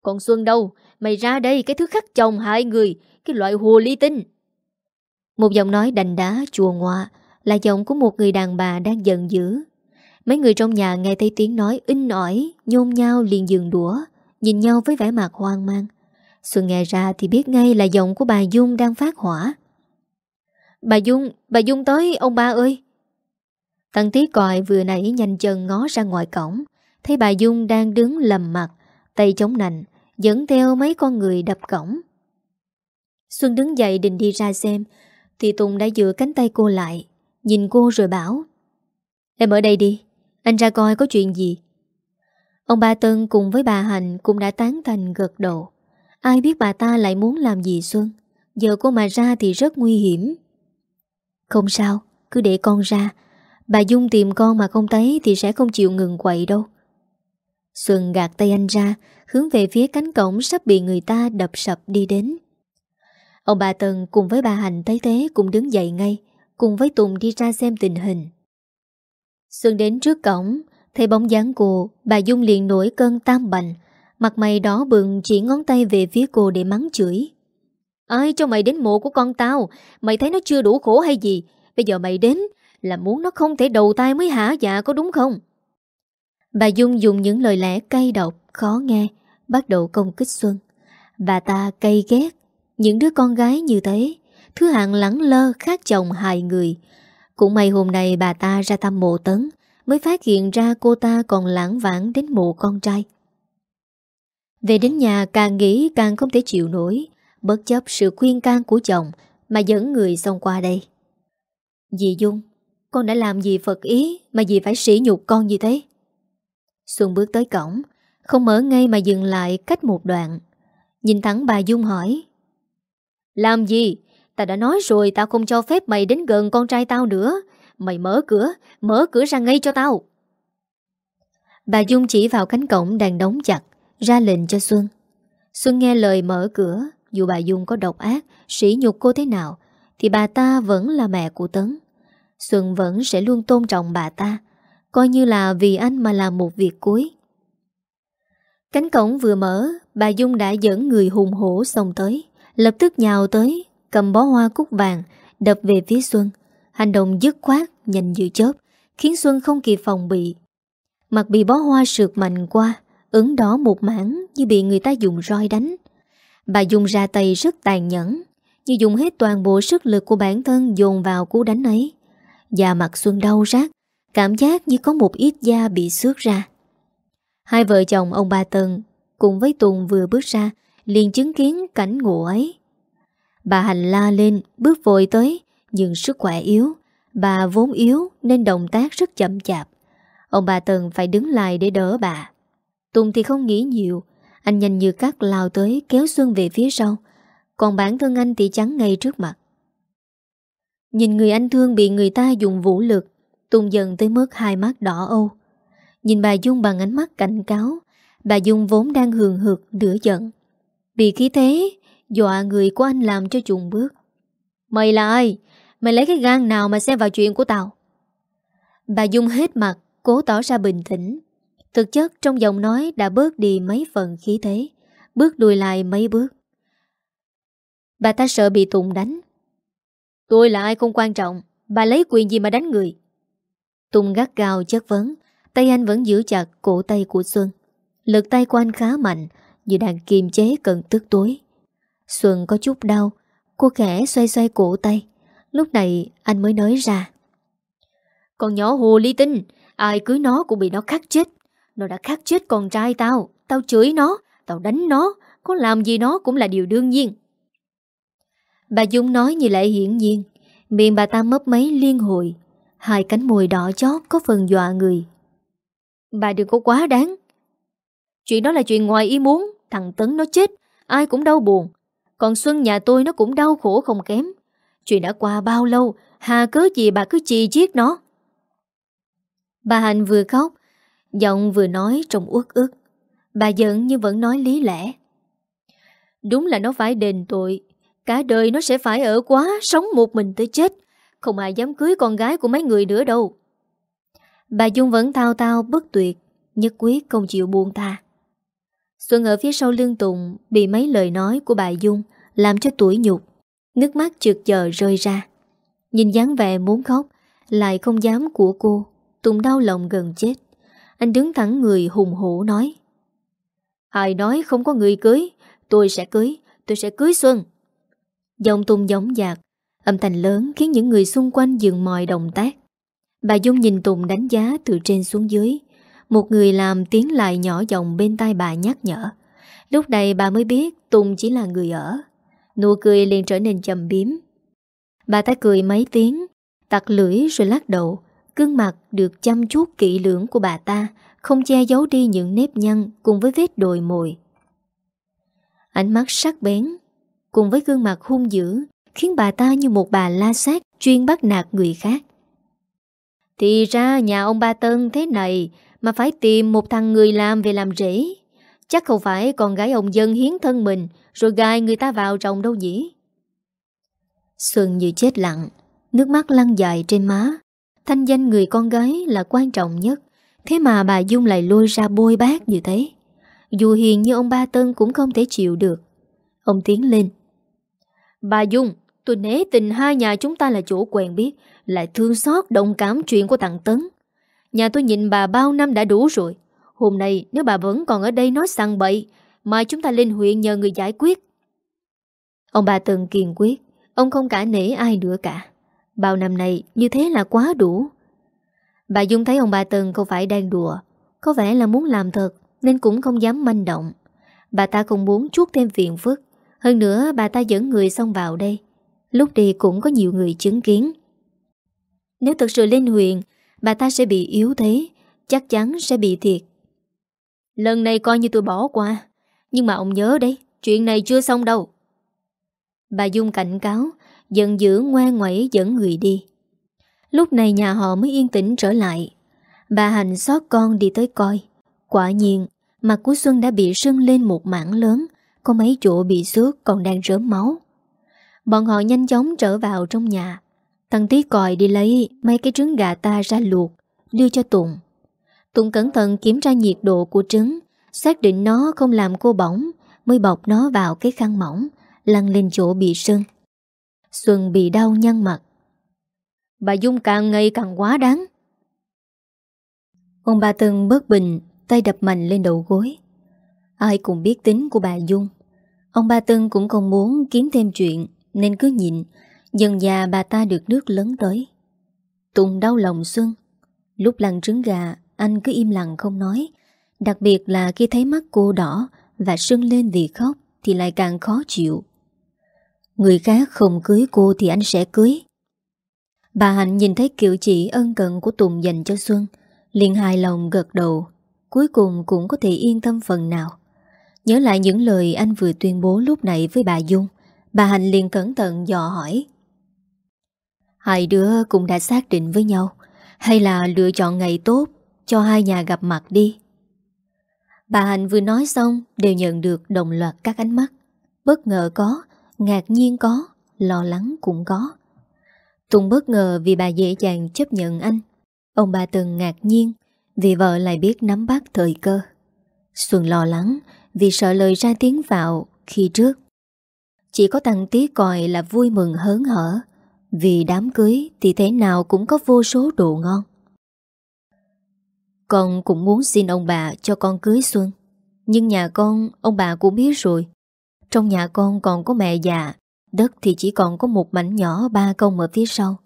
Còn Xuân đâu? Mày ra đây cái thứ khắc chồng hai người, cái loại hồ ly tinh. Một giọng nói đành đá chùa ngoa là giọng của một người đàn bà đang giận dữ. Mấy người trong nhà nghe thấy tiếng nói in ỏi, nhôn nhau liền dừng đũa, nhìn nhau với vẻ mặt hoang mang. Xuân nghe ra thì biết ngay là giọng của bà Dung đang phát hỏa. Bà Dung, bà Dung tới, ông ba ơi! Thằng tí còi vừa nãy nhanh chân ngó ra ngoài cổng, thấy bà Dung đang đứng lầm mặt, tay chống nạnh, dẫn theo mấy con người đập cổng. Xuân đứng dậy định đi ra xem, thì Tùng đã giữ cánh tay cô lại, nhìn cô rồi bảo Em ở đây đi, anh ra coi có chuyện gì. Ông ba Tân cùng với bà Hạnh cũng đã tán thành gật đầu. Ai biết bà ta lại muốn làm gì Xuân, giờ cô mà ra thì rất nguy hiểm. Không sao, cứ để con ra, Bà Dung tìm con mà không thấy Thì sẽ không chịu ngừng quậy đâu Xuân gạt tay anh ra, Hướng về phía cánh cổng sắp bị người ta đập sập đi đến. Ông bà Tần cùng với bà Hành thấy thế Cũng đứng dậy ngay, Cùng với Tùng đi ra xem tình hình. Xuân đến trước cổng, Thấy bóng dáng cô, Bà Dung liền nổi cơn tam bành. Mặt mày đó bừng, chỉ ngón tay về phía cô để mắng chửi. Ai cho mày đến mộ của con tao? Mày thấy nó chưa đủ khổ hay gì? Bây giờ mày đến là muốn nó không thể đầu tay mới hả? Dạ có đúng không? Bà Dung dùng những lời lẽ cay độc, khó nghe, bắt đầu công kích Xuân. Bà ta cay ghét, những đứa con gái như thế, thứ hạng lắng lơ khác chồng hại người. Cũng may hôm nay bà ta ra thăm mộ tấn, mới phát hiện ra cô ta còn lãng vãng đến mộ con trai. Về đến nhà càng nghĩ càng không thể chịu nổi, bất chấp sự khuyên can của chồng mà dẫn người xông qua đây. Dì Dung, con đã làm gì Phật ý Mà dì phải sỉ nhục con như thế Xuân bước tới cổng, Không mở ngay mà dừng lại cách một đoạn. Nhìn thẳng bà Dung hỏi. Làm gì? Ta đã nói rồi, tao không cho phép mày đến gần con trai tao nữa. Mày mở cửa Mở cửa ra ngay cho tao. Bà Dung chỉ vào cánh cổng đang đóng chặt, Ra lệnh cho Xuân. Xuân nghe lời mở cửa, Dù bà Dung có độc ác, Sỉ nhục cô thế nào, Thì bà ta vẫn là mẹ của Tấn. Xuân vẫn sẽ luôn tôn trọng bà ta Coi như là vì anh mà làm một việc cuối. Cánh cổng vừa mở, Bà Dung đã dẫn người hùng hổ xông tới, Lập tức nhào tới, Cầm bó hoa cúc vàng, Đập về phía Xuân. Hành động dứt khoát, nhanh như chớp, Khiến Xuân không kịp phòng bị. Mặt bị bó hoa sượt mạnh qua, Ứng đó một mảng như bị người ta dùng roi đánh. Bà Dung ra tay rất tàn nhẫn, Như dùng hết toàn bộ sức lực của bản thân dồn vào cú đánh ấy. Già mặt Xuân đau rát Cảm giác như có một ít da bị xước ra. Hai vợ chồng ông bà Tân Cùng với Tùng vừa bước ra, liền chứng kiến cảnh ngộ ấy. Bà Hành la lên, Bước vội tới, Nhưng sức khỏe yếu, Bà vốn yếu nên động tác rất chậm chạp. Ông bà Tân phải đứng lại để đỡ bà. Tùng thì không nghĩ nhiều, Anh nhanh như cắt lao tới kéo Xuân về phía sau, Còn bản thân anh thì trắng ngay trước mặt. Nhìn người anh thương bị người ta dùng vũ lực tung dần tới mức hai mắt đỏ âu. Nhìn bà Dung bằng ánh mắt cảnh cáo, Bà Dung vốn đang hường hực Đửa giận. Bị khí thế, Dọa người của anh làm cho trùng bước. Mày là ai? Mày lấy cái gan nào mà xem vào chuyện của tao? Bà Dung hết mặt, Cố tỏ ra bình tĩnh. Thực chất trong giọng nói đã bớt đi mấy phần khí thế, Bước đùi lại mấy bước. Bà ta sợ bị Tùng đánh. Tôi là ai không quan trọng, Bà lấy quyền gì mà đánh người? Tùng gắt gao chất vấn, Tay anh vẫn giữ chặt cổ tay của Xuân. Lực tay của anh khá mạnh, Như đang kiềm chế cận tức tối. Xuân có chút đau, Cô khẽ xoay xoay cổ tay. Lúc này, anh mới nói ra. Con nhỏ hồ ly tinh, Ai cưới nó cũng bị nó khắc chết. Nó đã khắc chết con trai tao Tao chửi nó, Tao đánh nó, Có làm gì nó cũng là điều đương nhiên. Bà Dung nói như lại hiển nhiên. Miệng bà ta mấp mấy liên hồi Hai cánh môi đỏ chót có phần dọa người. Bà đừng có quá đáng. Chuyện đó là chuyện ngoài ý muốn. Thằng Tấn nó chết Ai cũng đau buồn. Còn Xuân nhà tôi nó cũng đau khổ không kém. Chuyện đã qua bao lâu Hà cớ gì bà cứ chì chiết nó? Bà Hạnh vừa khóc Giọng vừa nói trong uất ức. Bà giận nhưng vẫn nói lý lẽ. Đúng là nó phải đền tội. Cả đời nó sẽ phải ở quá Sống một mình tới chết không ai dám cưới con gái của mấy người nữa đâu. Bà Dung vẫn thao thao, bất tuyệt, Nhất quyết không chịu buông tha. Xuân ở phía sau lưng Tùng Bị mấy lời nói của bà Dung Làm cho tuổi nhục, Nước mắt trượt chờ rơi ra. Nhìn dáng vẻ muốn khóc, Lại không dám của cô, Tùng đau lòng gần chết. Anh đứng thẳng người hùng hổ nói, Ai nói không có người cưới, Tôi sẽ cưới, Tôi sẽ cưới Xuân. Giọng Tùng giống dạc Âm thanh lớn khiến những người xung quanh dừng mọi động tác. Bà Dung nhìn Tùng đánh giá từ trên xuống dưới. Một người làm tiếng lại nhỏ giọng bên tai bà nhắc nhở. Lúc này bà mới biết Tùng chỉ là người ở. Nụ cười liền trở nên chầm biếm. Bà ta cười mấy tiếng, Tặc lưỡi rồi lắc đầu. Cương mặt được chăm chút kỹ lưỡng của bà ta, Không che giấu đi những nếp nhăn Cùng với vết đồi mồi. Ánh mắt sắc bén, Cùng với gương mặt hung dữ Khiến bà ta như một bà la sát, Chuyên bắt nạt người khác. Thì ra nhà ông ba Tân thế này Mà phải tìm một thằng người làm về làm rễ Chắc không phải con gái ông dân hiến thân mình Rồi gai người ta vào chồng đâu nhỉ? Xuân như chết lặng, Nước mắt lăn dài trên má. Thanh danh người con gái là quan trọng nhất. Thế mà bà Dung lại lôi ra bôi bác như thế. Dù hiền như ông ba Tân cũng không thể chịu được. Ông tiến lên. Bà Dung Tôi nể tình hai nhà chúng ta là chỗ quen biết, Lại thương xót, đồng cảm chuyện của thằng Tấn. Nhà tôi nhìn bà bao năm đã đủ rồi. Hôm nay, nếu bà vẫn còn ở đây nói sằng bậy, Mai chúng ta lên huyện nhờ người giải quyết. Ông bà tần kiên quyết, Ông không cả nể ai nữa cả. Bao năm nay, như thế là quá đủ. Bà Dung thấy ông bà tần không phải đang đùa, Có vẻ là muốn làm thật, Nên cũng không dám manh động. Bà ta không muốn chuốt thêm phiền phức. Hơn nữa, bà ta dẫn người xong vào đây. Lúc đi cũng có nhiều người chứng kiến. Nếu thật sự lên huyện Bà ta sẽ bị yếu thế, Chắc chắn sẽ bị thiệt. Lần này coi như tôi bỏ qua, Nhưng mà ông nhớ đấy, Chuyện này chưa xong đâu. Bà Dung cảnh cáo, Giận dữ ngoan ngoẩy dẫn người đi. Lúc này nhà họ mới yên tĩnh trở lại. Bà Hành xót con đi tới coi. Quả nhiên, Mặt của Xuân đã bị sưng lên một mảng lớn, Có mấy chỗ bị xước còn đang rớm máu. Bọn họ nhanh chóng trở vào trong nhà. Thằng tí còi đi lấy Mấy cái trứng gà ta ra luộc, Đưa cho Tùng. Tùng cẩn thận kiểm tra nhiệt độ của trứng, Xác định nó không làm cô bỏng, Mới bọc nó vào cái khăn mỏng, Lăn lên chỗ bị sưng Xuân bị đau nhăn mặt. Bà Dung càng ngày càng quá đáng. Ông bà Tân bớt bình, Tay đập mạnh lên đầu gối. Ai cũng biết tính của bà Dung. Ông ba Tân cũng không muốn kiếm thêm chuyện nên cứ nhìn. Dần già bà ta được nước lớn tới. Tùng đau lòng Xuân. Lúc lăn trứng gà, Anh cứ im lặng không nói. Đặc biệt là khi thấy mắt cô đỏ Và sưng lên vì khóc Thì lại càng khó chịu. Người khác không cưới cô thì anh sẽ cưới. Bà Hạnh nhìn thấy kiểu chỉ ân cần của Tùng dành cho Xuân, liền hài lòng gật đầu. Cuối cùng cũng có thể yên tâm phần nào. Nhớ lại những lời anh vừa tuyên bố lúc nãy với bà Dung. Bà Hạnh liền cẩn thận dò hỏi. Hai đứa cũng đã xác định với nhau, Hay là lựa chọn ngày tốt Cho hai nhà gặp mặt đi. Bà Hạnh vừa nói xong Đều nhận được đồng loạt các ánh mắt. Bất ngờ có, Ngạc nhiên có, Lo lắng cũng có. Tùng bất ngờ vì bà dễ dàng chấp nhận anh. Ông bà từng ngạc nhiên Vì vợ lại biết nắm bắt thời cơ. Xuân lo lắng Vì sợ lời ra tiếng vào Khi trước. Chỉ có thằng tí còi là vui mừng hớn hở. Vì đám cưới Thì thế nào cũng có vô số đồ ngon. Con cũng muốn xin ông bà cho con cưới Xuân. Nhưng nhà con, Ông bà cũng biết rồi. Trong nhà con còn có mẹ già. Đất thì chỉ còn có một mảnh nhỏ ba công ở phía sau.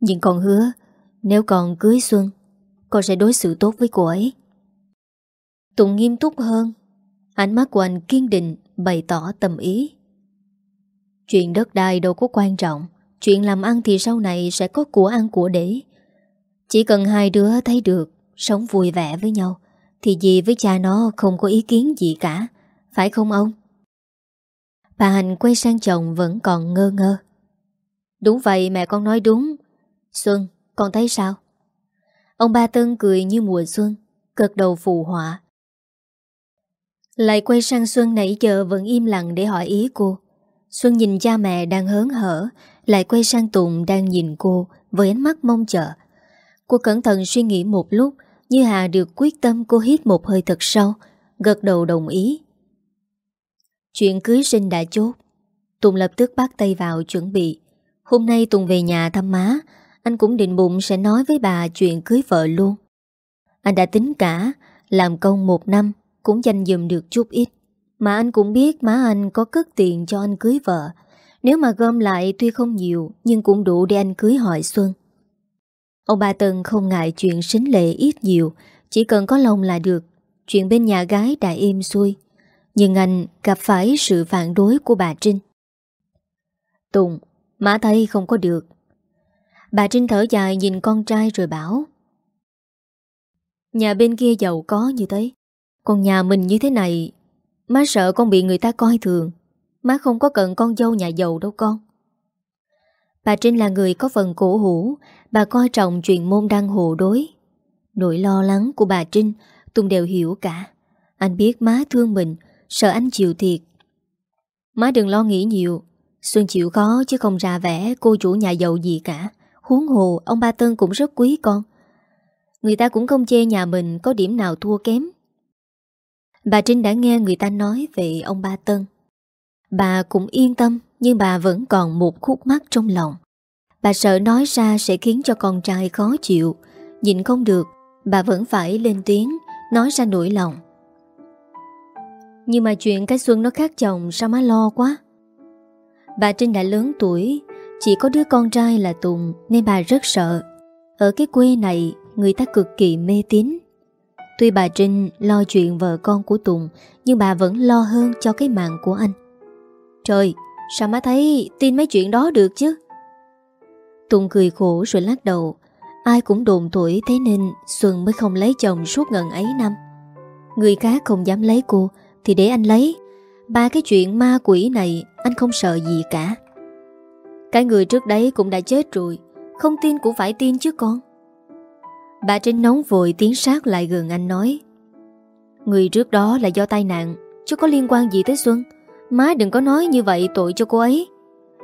Nhưng con hứa, Nếu con cưới Xuân, Con sẽ đối xử tốt với cô ấy. Tùng nghiêm túc hơn. Ánh mắt của anh kiên định, Bày tỏ tâm ý. Chuyện đất đai đâu có quan trọng. Chuyện làm ăn thì sau này Sẽ có của ăn của để. Chỉ cần hai đứa thấy được Sống vui vẻ với nhau Thì gì với cha nó không có ý kiến gì cả. Phải không ông? Bà Hành quay sang chồng vẫn còn ngơ ngơ. Đúng vậy mẹ con nói đúng. Xuân, con thấy sao? Ông ba Tân cười như mùa xuân Cực đầu phù họa. Lại quay sang Xuân nãy giờ vẫn im lặng để hỏi ý cô. Xuân nhìn cha mẹ đang hớn hở, Lại quay sang Tùng đang nhìn cô Với ánh mắt mong chờ. Cô cẩn thận suy nghĩ một lúc, Như Hà được quyết tâm cô hít một hơi thật sâu, Gật đầu đồng ý. Chuyện cưới sinh đã chốt. Tùng lập tức bắt tay vào chuẩn bị. Hôm nay Tùng về nhà thăm má, Anh cũng định bụng sẽ nói với bà chuyện cưới vợ luôn. Anh đã tính cả, Làm công một năm Cũng dành dùm được chút ít. Mà anh cũng biết má anh có cất tiền cho anh cưới vợ. Nếu mà gom lại tuy không nhiều, Nhưng cũng đủ để anh cưới hỏi Xuân. Ông bà Tân không ngại chuyện xính lệ ít nhiều, Chỉ cần có lòng là được. Chuyện bên nhà gái đã êm xuôi. Nhưng anh gặp phải sự phản đối của bà Trinh. Tùng, Má thấy không có được. Bà Trinh thở dài nhìn con trai rồi bảo, Nhà bên kia giàu có như thế. Còn nhà mình như thế này Má sợ con bị người ta coi thường. Má không có cần con dâu nhà giàu đâu con. Bà Trinh là người có phần cổ hủ. Bà coi trọng chuyện môn đăng hộ đối. Nỗi lo lắng của bà Trinh, Tùng đều hiểu cả. Anh biết má thương mình, Sợ anh chịu thiệt. Má đừng lo nghĩ nhiều. Xuân chịu khó chứ không ra vẻ cô chủ nhà giàu gì cả. Huống hồ, ông ba Tân cũng rất quý con. Người ta cũng không chê nhà mình có điểm nào thua kém. Bà Trinh đã nghe người ta nói về ông ba Tân. Bà cũng yên tâm, Nhưng bà vẫn còn một khúc mắc trong lòng. Bà sợ nói ra sẽ khiến cho con trai khó chịu. Nhìn không được, Bà vẫn phải lên tiếng, Nói ra nỗi lòng. Nhưng mà chuyện cái Xuân nó khác chồng Sao má lo quá. Bà Trinh đã lớn tuổi, Chỉ có đứa con trai là Tùng Nên bà rất sợ. Ở cái quê này, người ta cực kỳ mê tín. Tuy bà Trinh lo chuyện vợ con của Tùng, Nhưng bà vẫn lo hơn cho cái mạng của anh. Trời, Sao má thấy tin mấy chuyện đó được chứ? Tùng cười khổ rồi lắc đầu. Ai cũng đồn tuổi thế nên Xuân mới không lấy chồng suốt ngần ấy năm. Người khác không dám lấy cô, Thì để anh lấy. Ba cái chuyện ma quỷ này, Anh không sợ gì cả. Cái người trước đấy cũng đã chết rồi, Không tin cũng phải tin chứ con. Bà Trinh nóng vội tiến sát lại gần anh nói, Người trước đó là do tai nạn, Chứ có liên quan gì tới Xuân. Má đừng có nói như vậy tội cho cô ấy.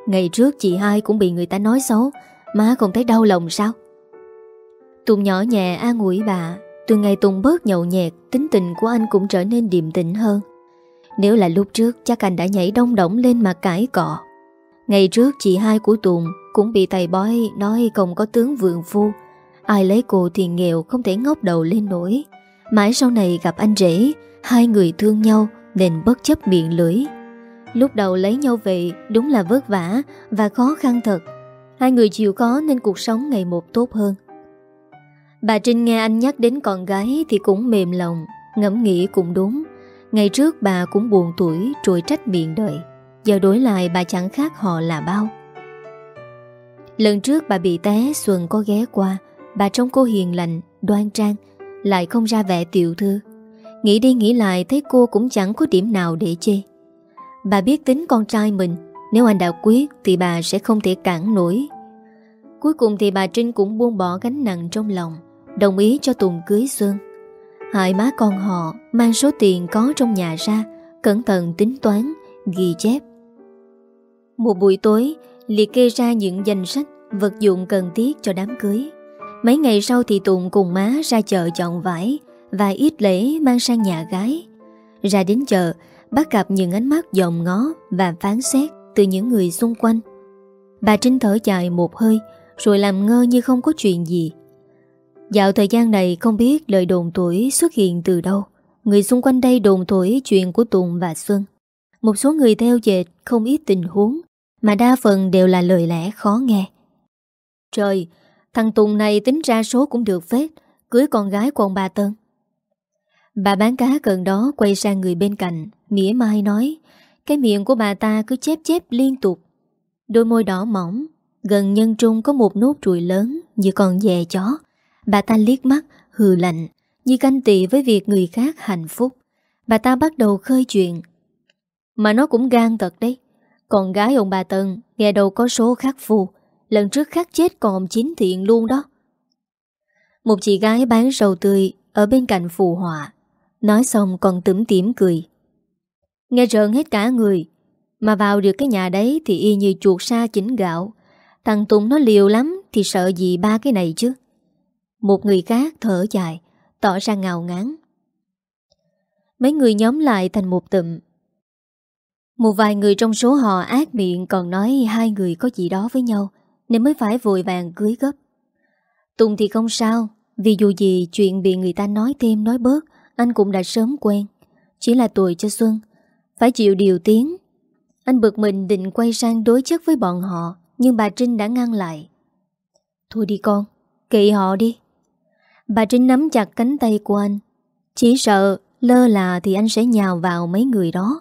Ngày trước chị hai cũng bị người ta nói xấu, Má không thấy đau lòng sao? Tùng nhỏ nhẹ an ủi bà, Từ ngày Tùng bớt nhậu nhẹt, Tính tình của anh cũng trở nên điềm tĩnh hơn. Nếu là lúc trước, Chắc anh đã nhảy đông động lên mà cãi cọ. Ngày trước chị hai của Tùng Cũng bị thầy bói nói không có tướng vượng phu Ai lấy cô thì nghèo Không thể ngóc đầu lên nổi. Mãi sau này gặp anh rể, Hai người thương nhau, Nên bất chấp miệng lưỡi. Lúc đầu lấy nhau về, Đúng là vất vả Và khó khăn thật. Hai người chịu khó nên cuộc sống ngày một tốt hơn. Bà Trinh nghe anh nhắc đến con gái Thì cũng mềm lòng, Ngẫm nghĩ cũng đúng. Ngày trước bà cũng buồn tuổi, Trôi trách miệng đời. Giờ đối lại bà chẳng khác họ là bao. Lần trước bà bị té, Xuân có ghé qua. Bà trông cô hiền lành, đoan trang Lại không ra vẻ tiểu thư. Nghĩ đi nghĩ lại thấy cô cũng chẳng có điểm nào để chê. Bà biết tính con trai mình Nếu anh đã quyết thì bà sẽ không thể cản nổi. Cuối cùng thì bà Trinh cũng buông bỏ gánh nặng trong lòng Đồng ý cho Tùng cưới Xuân Hai má con họ Mang số tiền có trong nhà ra Cẩn thận tính toán Ghi chép. Một buổi tối Liệt kê ra những danh sách Vật dụng cần thiết cho đám cưới. Mấy ngày sau thì Tùng cùng má ra chợ chọn vải Và ít lễ mang sang nhà gái. Ra đến chợ Bắt gặp những ánh mắt dòm ngó Và phán xét từ những người xung quanh. Bà Trinh thở dài một hơi Rồi làm ngơ như không có chuyện gì. Dạo thời gian này không biết lời đồn tuổi xuất hiện từ đâu. Người xung quanh đây đồn tuổi chuyện của Tùng và Xuân. Một số người theo dệt không ít tình huống Mà đa phần đều là lời lẽ khó nghe. Trời, thằng Tùng này tính ra số cũng được phết Cưới con gái của ông bà Tân. Bà bán cá gần đó quay sang người bên cạnh Mỉa mai nói Cái miệng của bà ta cứ chép chép liên tục. Đôi môi đỏ mỏng Gần nhân trung có một nốt ruồi lớn Như con dè chó. Bà ta liếc mắt, hừ lạnh Như canh tị với việc người khác hạnh phúc. Bà ta bắt đầu khơi chuyện Mà nó cũng gan thật đấy. Con gái ông bà Tân Nghe đâu có số khắc phù Lần trước khắc chết còn chín thiện luôn đó. Một chị gái bán rau tươi Ở bên cạnh phù họa. Nói xong còn tủm tỉm cười. Nghe rợn hết cả người, Mà vào được cái nhà đấy Thì y như chuột sa chỉnh gạo. Thằng Tùng nó liều lắm Thì sợ gì ba cái này chứ. Một người khác thở dài, Tỏ ra ngào ngán. Mấy người nhóm lại thành một tụm. Một vài người trong số họ ác miệng Còn nói hai người có gì đó với nhau. Nên mới phải vội vàng cưới gấp. Tùng thì không sao, Vì dù gì chuyện bị người ta nói thêm nói bớt, Anh cũng đã sớm quen. Chỉ là tuổi cho Xuân, Phải chịu điều tiếng. Anh bực mình định quay sang đối chất với bọn họ, Nhưng bà Trinh đã ngăn lại. Thôi đi con Kỵ họ đi. Bà Trinh nắm chặt cánh tay của anh. Chỉ sợ, lơ là thì anh sẽ nhào vào mấy người đó.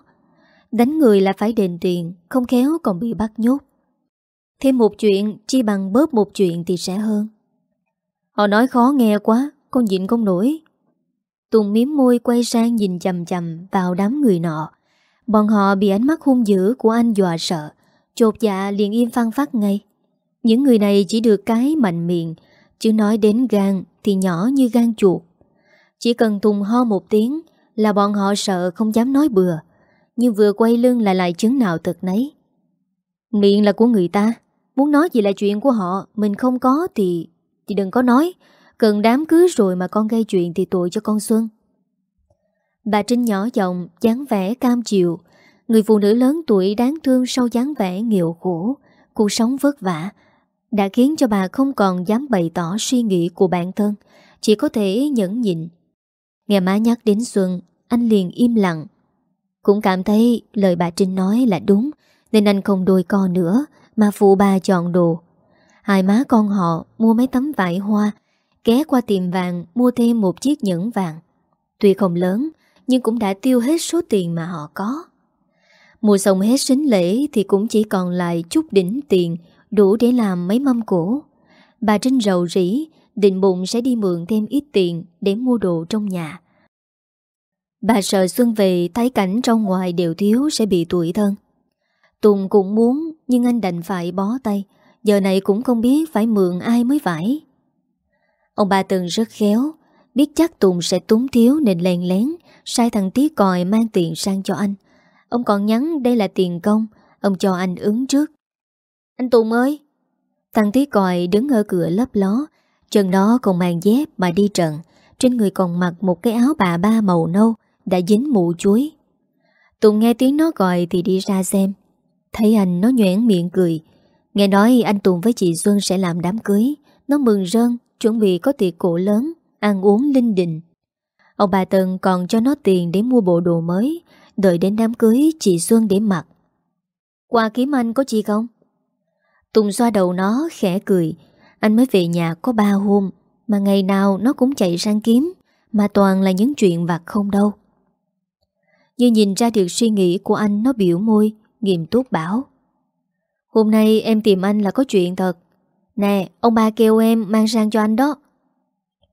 Đánh người là phải đền tiền, Không khéo còn bị bắt nhốt. Thêm một chuyện, Chi bằng bớt một chuyện thì sẽ hơn. Họ nói khó nghe quá Con nhịn không nổi. Tùng miếm môi quay sang nhìn chầm chầm Vào đám người nọ. Bọn họ bị ánh mắt hung dữ của anh dọa sợ, Chột dạ liền im phăng phát ngay. Những người này chỉ được cái mạnh miệng, Chứ nói đến gan thì nhỏ như gan chuột. Chỉ cần Tùng ho một tiếng Là bọn họ sợ không dám nói bừa. Nhưng vừa quay lưng lại lại chứng nào thật nấy. Miệng là của người ta. Muốn nói gì là chuyện của họ, Mình không có thì Thì đừng có nói. Cần đám cưới rồi mà con gây chuyện thì tội cho con Xuân. Bà Trinh nhỏ giọng, dáng vẻ cam chịu. Người phụ nữ lớn tuổi đáng thương sau dáng vẻ nghèo khổ, Cuộc sống vất vả, Đã khiến cho bà không còn dám bày tỏ suy nghĩ của bản thân, Chỉ có thể nhẫn nhịn. Nghe má nhắc đến Xuân, Anh liền im lặng. Cũng cảm thấy lời bà Trinh nói là đúng, Nên anh không đôi co nữa mà phụ bà chọn đồ. Hai má con họ mua mấy tấm vải hoa, Ghé qua tiệm vàng Mua thêm một chiếc nhẫn vàng. Tuy không lớn, Nhưng cũng đã tiêu hết số tiền mà họ có. Mua xong hết sính lễ Thì cũng chỉ còn lại chút đỉnh tiền Đủ để làm mấy mâm cổ Bà Trinh rầu rỉ Định bụng sẽ đi mượn thêm ít tiền Để mua đồ trong nhà. Bà sợ Xuân về Thấy cảnh trong ngoài đều thiếu Sẽ bị tuổi thân. Tùng cũng muốn, Nhưng anh đành phải bó tay. Giờ này cũng không biết phải mượn ai mới phải. Ông ba từng rất khéo, Biết chắc Tùng sẽ túng thiếu Nên lèn lén, Sai thằng tí còi mang tiền sang cho anh. Ông còn nhắn đây là tiền công, Ông cho anh ứng trước. Anh Tùng ơi! Thằng tí còi đứng ở cửa lấp ló, Chân đó còn mang dép mà đi trận. Trên người còn mặc một cái áo bà ba màu nâu, Đã dính mụ chuối. Tùng nghe tiếng nó gọi thì đi ra xem. Thấy anh, nó nhoảng miệng cười. Nghe nói anh Tùng với chị Xuân sẽ làm đám cưới. Nó mừng rơn, Chuẩn bị có tiệc cổ lớn, Ăn uống linh đình. Ông bà Tân còn cho nó tiền để mua bộ đồ mới, Đợi đến đám cưới chị Xuân để mặc. Qua kiếm anh có chi không? Tùng xoa đầu nó, khẽ cười. Anh mới về nhà có ba hôm, Mà ngày nào nó cũng chạy sang kiếm, Mà toàn là những chuyện vặt không đâu. Như nhìn ra được suy nghĩ của anh, Nó biểu môi. Nghiêm túc bảo. Hôm nay em tìm anh là có chuyện thật. Nè, ông ba kêu em mang sang cho anh đó.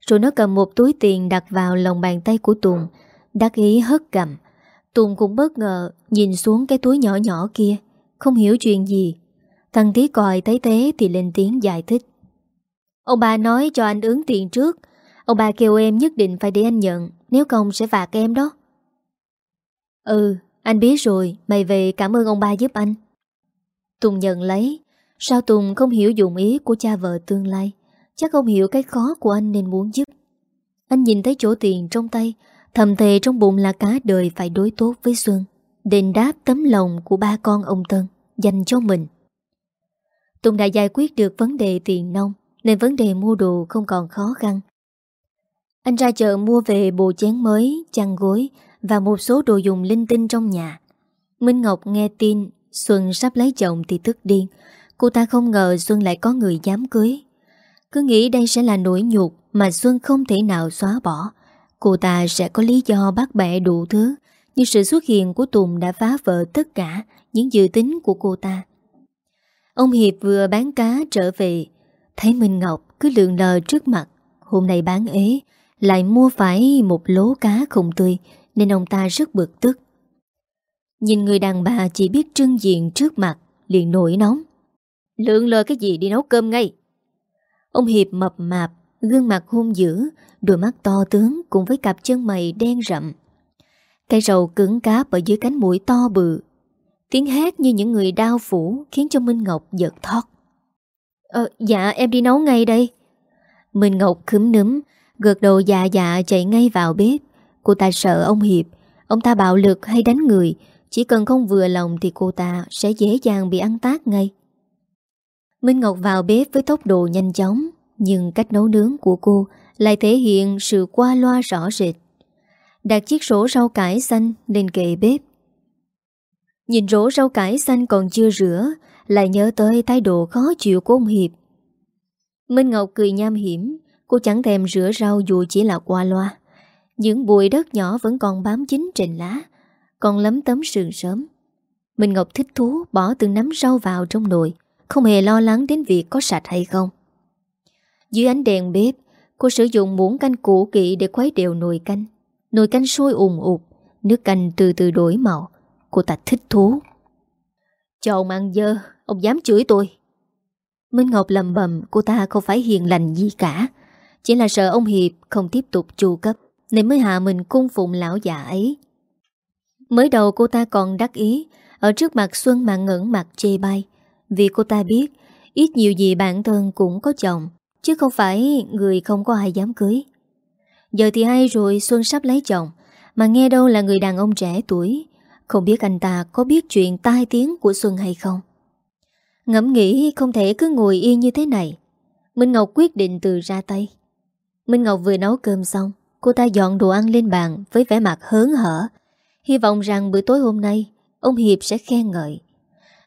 Rồi nó cầm một túi tiền đặt vào lòng bàn tay của Tùng, Đắc ý hất cầm. Tùng cũng bất ngờ nhìn xuống cái túi nhỏ nhỏ kia, Không hiểu chuyện gì. Thằng tí còi thấy thế thì lên tiếng giải thích. Ông ba nói cho anh ứng tiền trước. Ông ba kêu em nhất định phải để anh nhận, Nếu không sẽ phạt em đó. Ừ anh biết rồi Mày về cảm ơn ông ba giúp anh. Tùng nhận lấy. Sao Tùng không hiểu dụng ý của cha vợ tương lai? Chắc không hiểu cái khó của anh nên muốn giúp. Anh nhìn thấy chỗ tiền trong tay Thầm thề trong bụng là cả đời phải đối tốt với Xuân Đền đáp tấm lòng của ba con ông Tân Dành cho mình. Tùng đã giải quyết được vấn đề tiền nông Nên vấn đề mua đồ không còn khó khăn. Anh ra chợ mua về bộ chén mới, chăn gối và một số đồ dùng linh tinh trong nhà. Minh Ngọc nghe tin Xuân sắp lấy chồng thì tức điên. Cô ta không ngờ Xuân lại có người dám cưới. Cứ nghĩ đây sẽ là nỗi nhục Mà Xuân không thể nào xóa bỏ. Cô ta sẽ có lý do bác bẻ đủ thứ Nhưng sự xuất hiện của Tùng đã phá vỡ tất cả Những dự tính của cô ta. Ông Hiệp vừa bán cá trở về, Thấy Minh Ngọc cứ lượn lờ trước mặt, Hôm nay bán ế, Lại mua phải một lố cá không tươi nên ông ta rất bực tức. Nhìn người đàn bà chỉ biết trưng diện trước mặt, Liền nổi nóng. Lượng lờ cái gì đi nấu cơm ngay? Ông Hiệp mập mạp, Gương mặt hung dữ, Đôi mắt to tướng cùng với cặp chân mày đen rậm. Cái rầu cứng cáp ở dưới cánh mũi to bự. Tiếng hét như những người đau phủ Khiến cho Minh Ngọc giật thoát. Ờ dạ em đi nấu ngay đây. Minh Ngọc khấm núm, Gợt đầu dạ dạ chạy ngay vào bếp. Cô ta sợ ông Hiệp. Ông ta bạo lực hay đánh người. Chỉ cần không vừa lòng thì cô ta Sẽ dễ dàng bị ăn tác ngay. Minh Ngọc vào bếp với tốc độ nhanh chóng, Nhưng cách nấu nướng của cô Lại thể hiện sự qua loa rõ rệt. Đặt chiếc rổ rau cải xanh lên kệ bếp. Nhìn rổ rau cải xanh còn chưa rửa, Lại nhớ tới thái độ khó chịu của ông Hiệp. Minh Ngọc cười nham hiểm, Cô chẳng thèm rửa rau dù chỉ là qua loa. Những bụi đất nhỏ vẫn còn bám chính trên lá, Còn lấm tấm sườn sớm. Minh Ngọc thích thú bỏ từng nắm rau vào trong nồi, Không hề lo lắng đến việc có sạch hay không. Dưới ánh đèn bếp, Cô sử dụng muỗng canh củ kỵ để khuấy đều nồi canh. Nồi canh sôi ùn ụt Nước canh từ từ đổi màu. Cô ta thích thú. Cho ông ăn dơ, Ông dám chửi tôi? Minh Ngọc lầm bầm cô ta không phải hiền lành gì cả, Chỉ là sợ ông Hiệp không tiếp tục chu cấp. Nên mới hạ mình cung phụng lão già ấy. Mới đầu cô ta còn đắc ý Ở trước mặt Xuân mà ngẩn mặt chê bai, Vì cô ta biết Ít nhiều gì bản thân cũng có chồng Chứ không phải người không có ai dám cưới. Giờ thì hay rồi Xuân sắp lấy chồng Mà nghe đâu là người đàn ông trẻ tuổi. Không biết anh ta có biết chuyện tai tiếng của Xuân hay không? Ngẫm nghĩ không thể cứ ngồi yên như thế này. Minh Ngọc quyết định từ ra tay. Minh Ngọc vừa nấu cơm xong Cô ta dọn đồ ăn lên bàn Với vẻ mặt hớn hở. Hy vọng rằng bữa tối hôm nay, Ông Hiệp sẽ khen ngợi.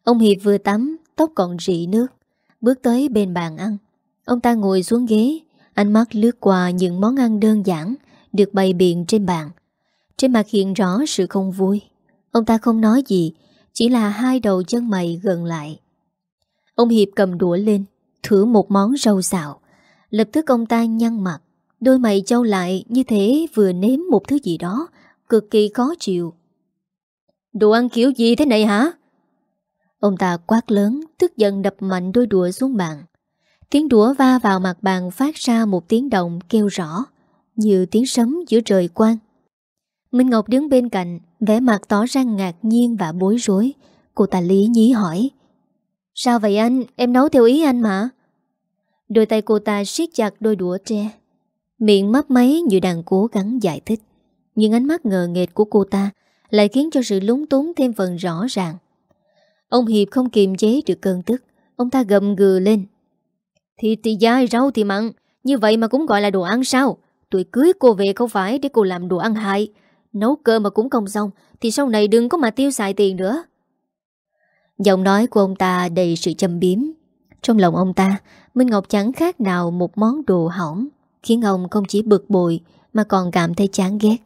Ông Hiệp vừa tắm, Tóc còn rỉ nước. Bước tới bên bàn ăn, Ông ta ngồi xuống ghế, Ánh mắt lướt qua những món ăn đơn giản Được bày biện trên bàn. Trên mặt hiện rõ sự không vui. Ông ta không nói gì, Chỉ là hai đầu chân mày gần lại. Ông Hiệp cầm đũa lên, Thử một món rau xào. Lập tức ông ta nhăn mặt. Đôi mày trâu lại như thế vừa nếm một thứ gì đó Cực kỳ khó chịu Đồ ăn kiểu gì thế này hả? Ông ta quát lớn Tức giận đập mạnh đôi đũa xuống bàn Tiếng đũa va vào mặt bàn phát ra một tiếng động kêu rõ Như tiếng sấm giữa trời quang Minh Ngọc đứng bên cạnh vẻ mặt tỏ ra ngạc nhiên và bối rối Cô ta lý nhí hỏi Sao vậy anh? Em nấu theo ý anh mà. Đôi tay cô ta siết chặt đôi đũa tre. Miệng mấp máy như đang cố gắng giải thích. Nhưng ánh mắt ngờ nghệt của cô ta lại khiến cho sự lúng túng thêm phần rõ ràng. Ông Hiệp không kiềm chế được cơn tức. Ông ta gầm gừ lên. Thịt thì dai, rau thì mặn. Như vậy mà cũng gọi là đồ ăn sao? Tôi cưới cô về không phải để cô làm đồ ăn hại. Nấu cơm mà cũng không xong thì sau này đừng có mà tiêu xài tiền nữa. Giọng nói của ông ta đầy sự châm biếm Trong lòng ông ta Minh Ngọc chẳng khác nào một món đồ hỏng Khiến ông không chỉ bực bội Mà còn cảm thấy chán ghét.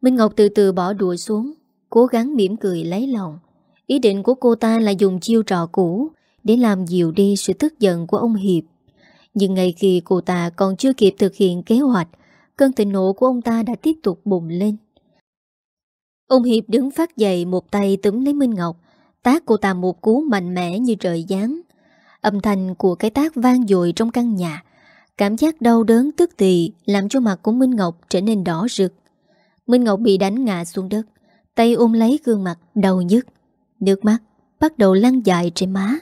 Minh Ngọc từ từ bỏ đùa xuống, Cố gắng mỉm cười lấy lòng. Ý định của cô ta là dùng chiêu trò cũ Để làm dịu đi sự tức giận của ông Hiệp. Nhưng ngày khi cô ta còn chưa kịp thực hiện kế hoạch, Cơn thịnh nộ của ông ta đã tiếp tục bùng lên. Ông Hiệp đứng phát dậy một tay túm lấy Minh Ngọc, Tác cô ta một cú mạnh mẽ như trời giáng Âm thanh của cái tác vang dội trong căn nhà Cảm giác đau đớn tức tỳ Làm cho mặt của Minh Ngọc trở nên đỏ rực. Minh Ngọc bị đánh ngã xuống đất, Tay ôm lấy gương mặt đau nhức. Nước mắt bắt đầu lăn dài trên má.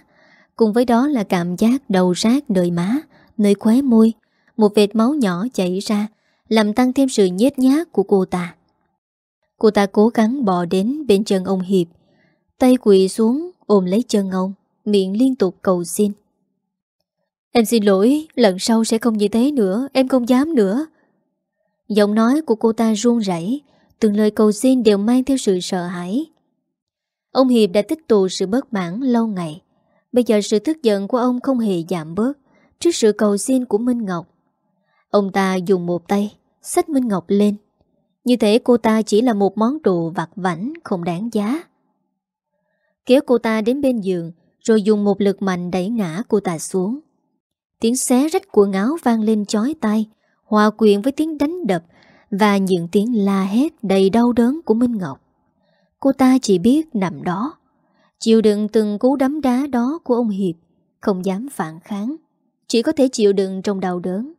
Cùng với đó là cảm giác đầu rác nơi má, Nơi khóe môi. Một vệt máu nhỏ chảy ra, Làm tăng thêm sự nhét nhát của cô ta. Cô ta cố gắng bò đến bên chân ông Hiệp. Tay quỳ xuống ôm lấy chân ông, Miệng liên tục cầu xin. Em xin lỗi, Lần sau sẽ không như thế nữa, Em không dám nữa. Giọng nói của cô ta run rẩy, Từng lời cầu xin đều mang theo sự sợ hãi. Ông Hiệp đã tích tụ sự bất mãn lâu ngày. Bây giờ sự tức giận của ông không hề giảm bớt Trước sự cầu xin của Minh Ngọc. Ông ta dùng một tay, Xách Minh Ngọc lên. Như thế cô ta chỉ là một món đồ vặt vảnh, Không đáng giá. Kéo cô ta đến bên giường, Rồi dùng một lực mạnh đẩy ngã cô ta xuống. Tiếng xé rách quần áo vang lên chói tai, Hòa quyện với tiếng đánh đập Và những tiếng la hét đầy đau đớn của Minh Ngọc. Cô ta chỉ biết nằm đó, Chịu đựng từng cú đấm đá đó của ông Hiệp, Không dám phản kháng, Chỉ có thể chịu đựng trong đau đớn.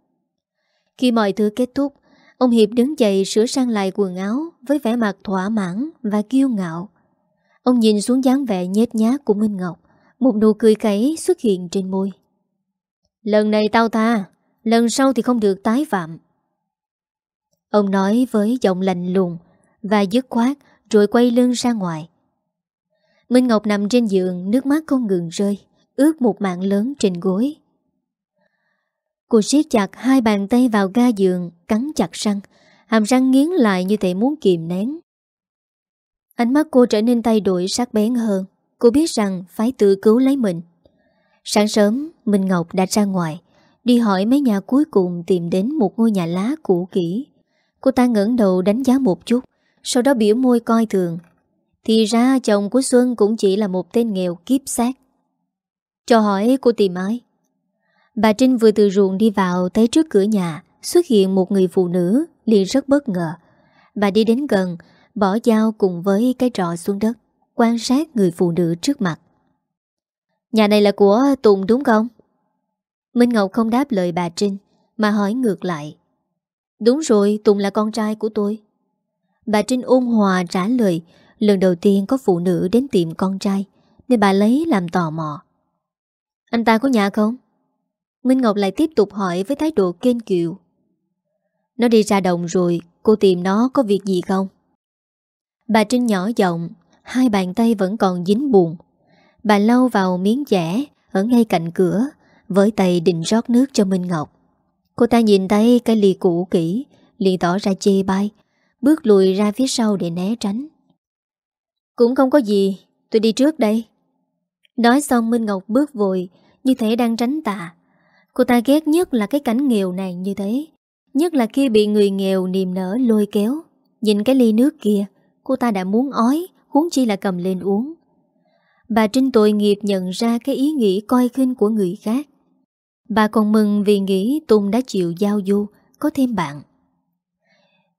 Khi mọi thứ kết thúc, Ông Hiệp đứng dậy sửa sang lại quần áo Với vẻ mặt thỏa mãn và kiêu ngạo. Ông nhìn xuống dáng vẻ nhét nhát của Minh Ngọc, Một nụ cười cấy xuất hiện trên môi. Lần này tao tha Lần sau thì không được tái phạm. Ông nói với giọng lạnh lùng Và dứt khoát Rồi quay lưng ra ngoài. Minh Ngọc nằm trên giường, Nước mắt không ngừng rơi, Ướt một mạng lớn trên gối. Cô siết chặt hai bàn tay vào ga giường, Cắn chặt răng, Hàm răng nghiến lại như thể muốn kìm nén. Ánh mắt cô trở nên thay đổi sắc bén hơn. Cô biết rằng phải tự cứu lấy mình. Sáng sớm, Minh Ngọc đã ra ngoài, Đi hỏi mấy nhà cuối cùng tìm đến một ngôi nhà lá cũ kỹ. Cô ta ngẩng đầu đánh giá một chút, Sau đó biểu môi coi thường. Thì ra chồng của Xuân cũng chỉ là một tên nghèo kiếp xác. Cho hỏi cô tìm ai? Bà Trinh vừa từ ruộng đi vào Thấy trước cửa nhà, Xuất hiện một người phụ nữ, liền rất bất ngờ. Bà đi đến gần, Bỏ dao cùng với cái trọ xuống đất, Quan sát người phụ nữ trước mặt. Nhà này là của Tùng đúng không? Minh Ngọc không đáp lời bà Trinh Mà hỏi ngược lại Đúng rồi, Tùng là con trai của tôi Bà Trinh ôn hòa trả lời Lần đầu tiên có phụ nữ đến tìm con trai Nên bà lấy làm tò mò Anh ta có nhà không? Minh Ngọc lại tiếp tục hỏi với thái độ kênh kiệu Nó đi ra đồng rồi Cô tìm nó có việc gì không? Bà Trinh nhỏ giọng Hai bàn tay vẫn còn dính buồn Bà lau vào miếng dẻ Ở ngay cạnh cửa, Với tay định rót nước cho Minh Ngọc. Cô ta nhìn thấy cái ly cũ kỹ, liền tỏ ra chê bai, Bước lùi ra phía sau để né tránh. Cũng không có gì, Tôi đi trước đây. Nói xong, Minh Ngọc bước vội, Như thể đang tránh tạ. Cô ta ghét nhất là cái cảnh nghèo này như thế, Nhất là khi bị người nghèo niềm nở lôi kéo. Nhìn cái ly nước kia, Cô ta đã muốn ói, Huống chi là cầm lên uống. Bà Trinh tội nghiệp nhận ra cái ý nghĩ coi khinh của người khác. Bà còn mừng vì nghĩ Tùng đã chịu giao du, Có thêm bạn.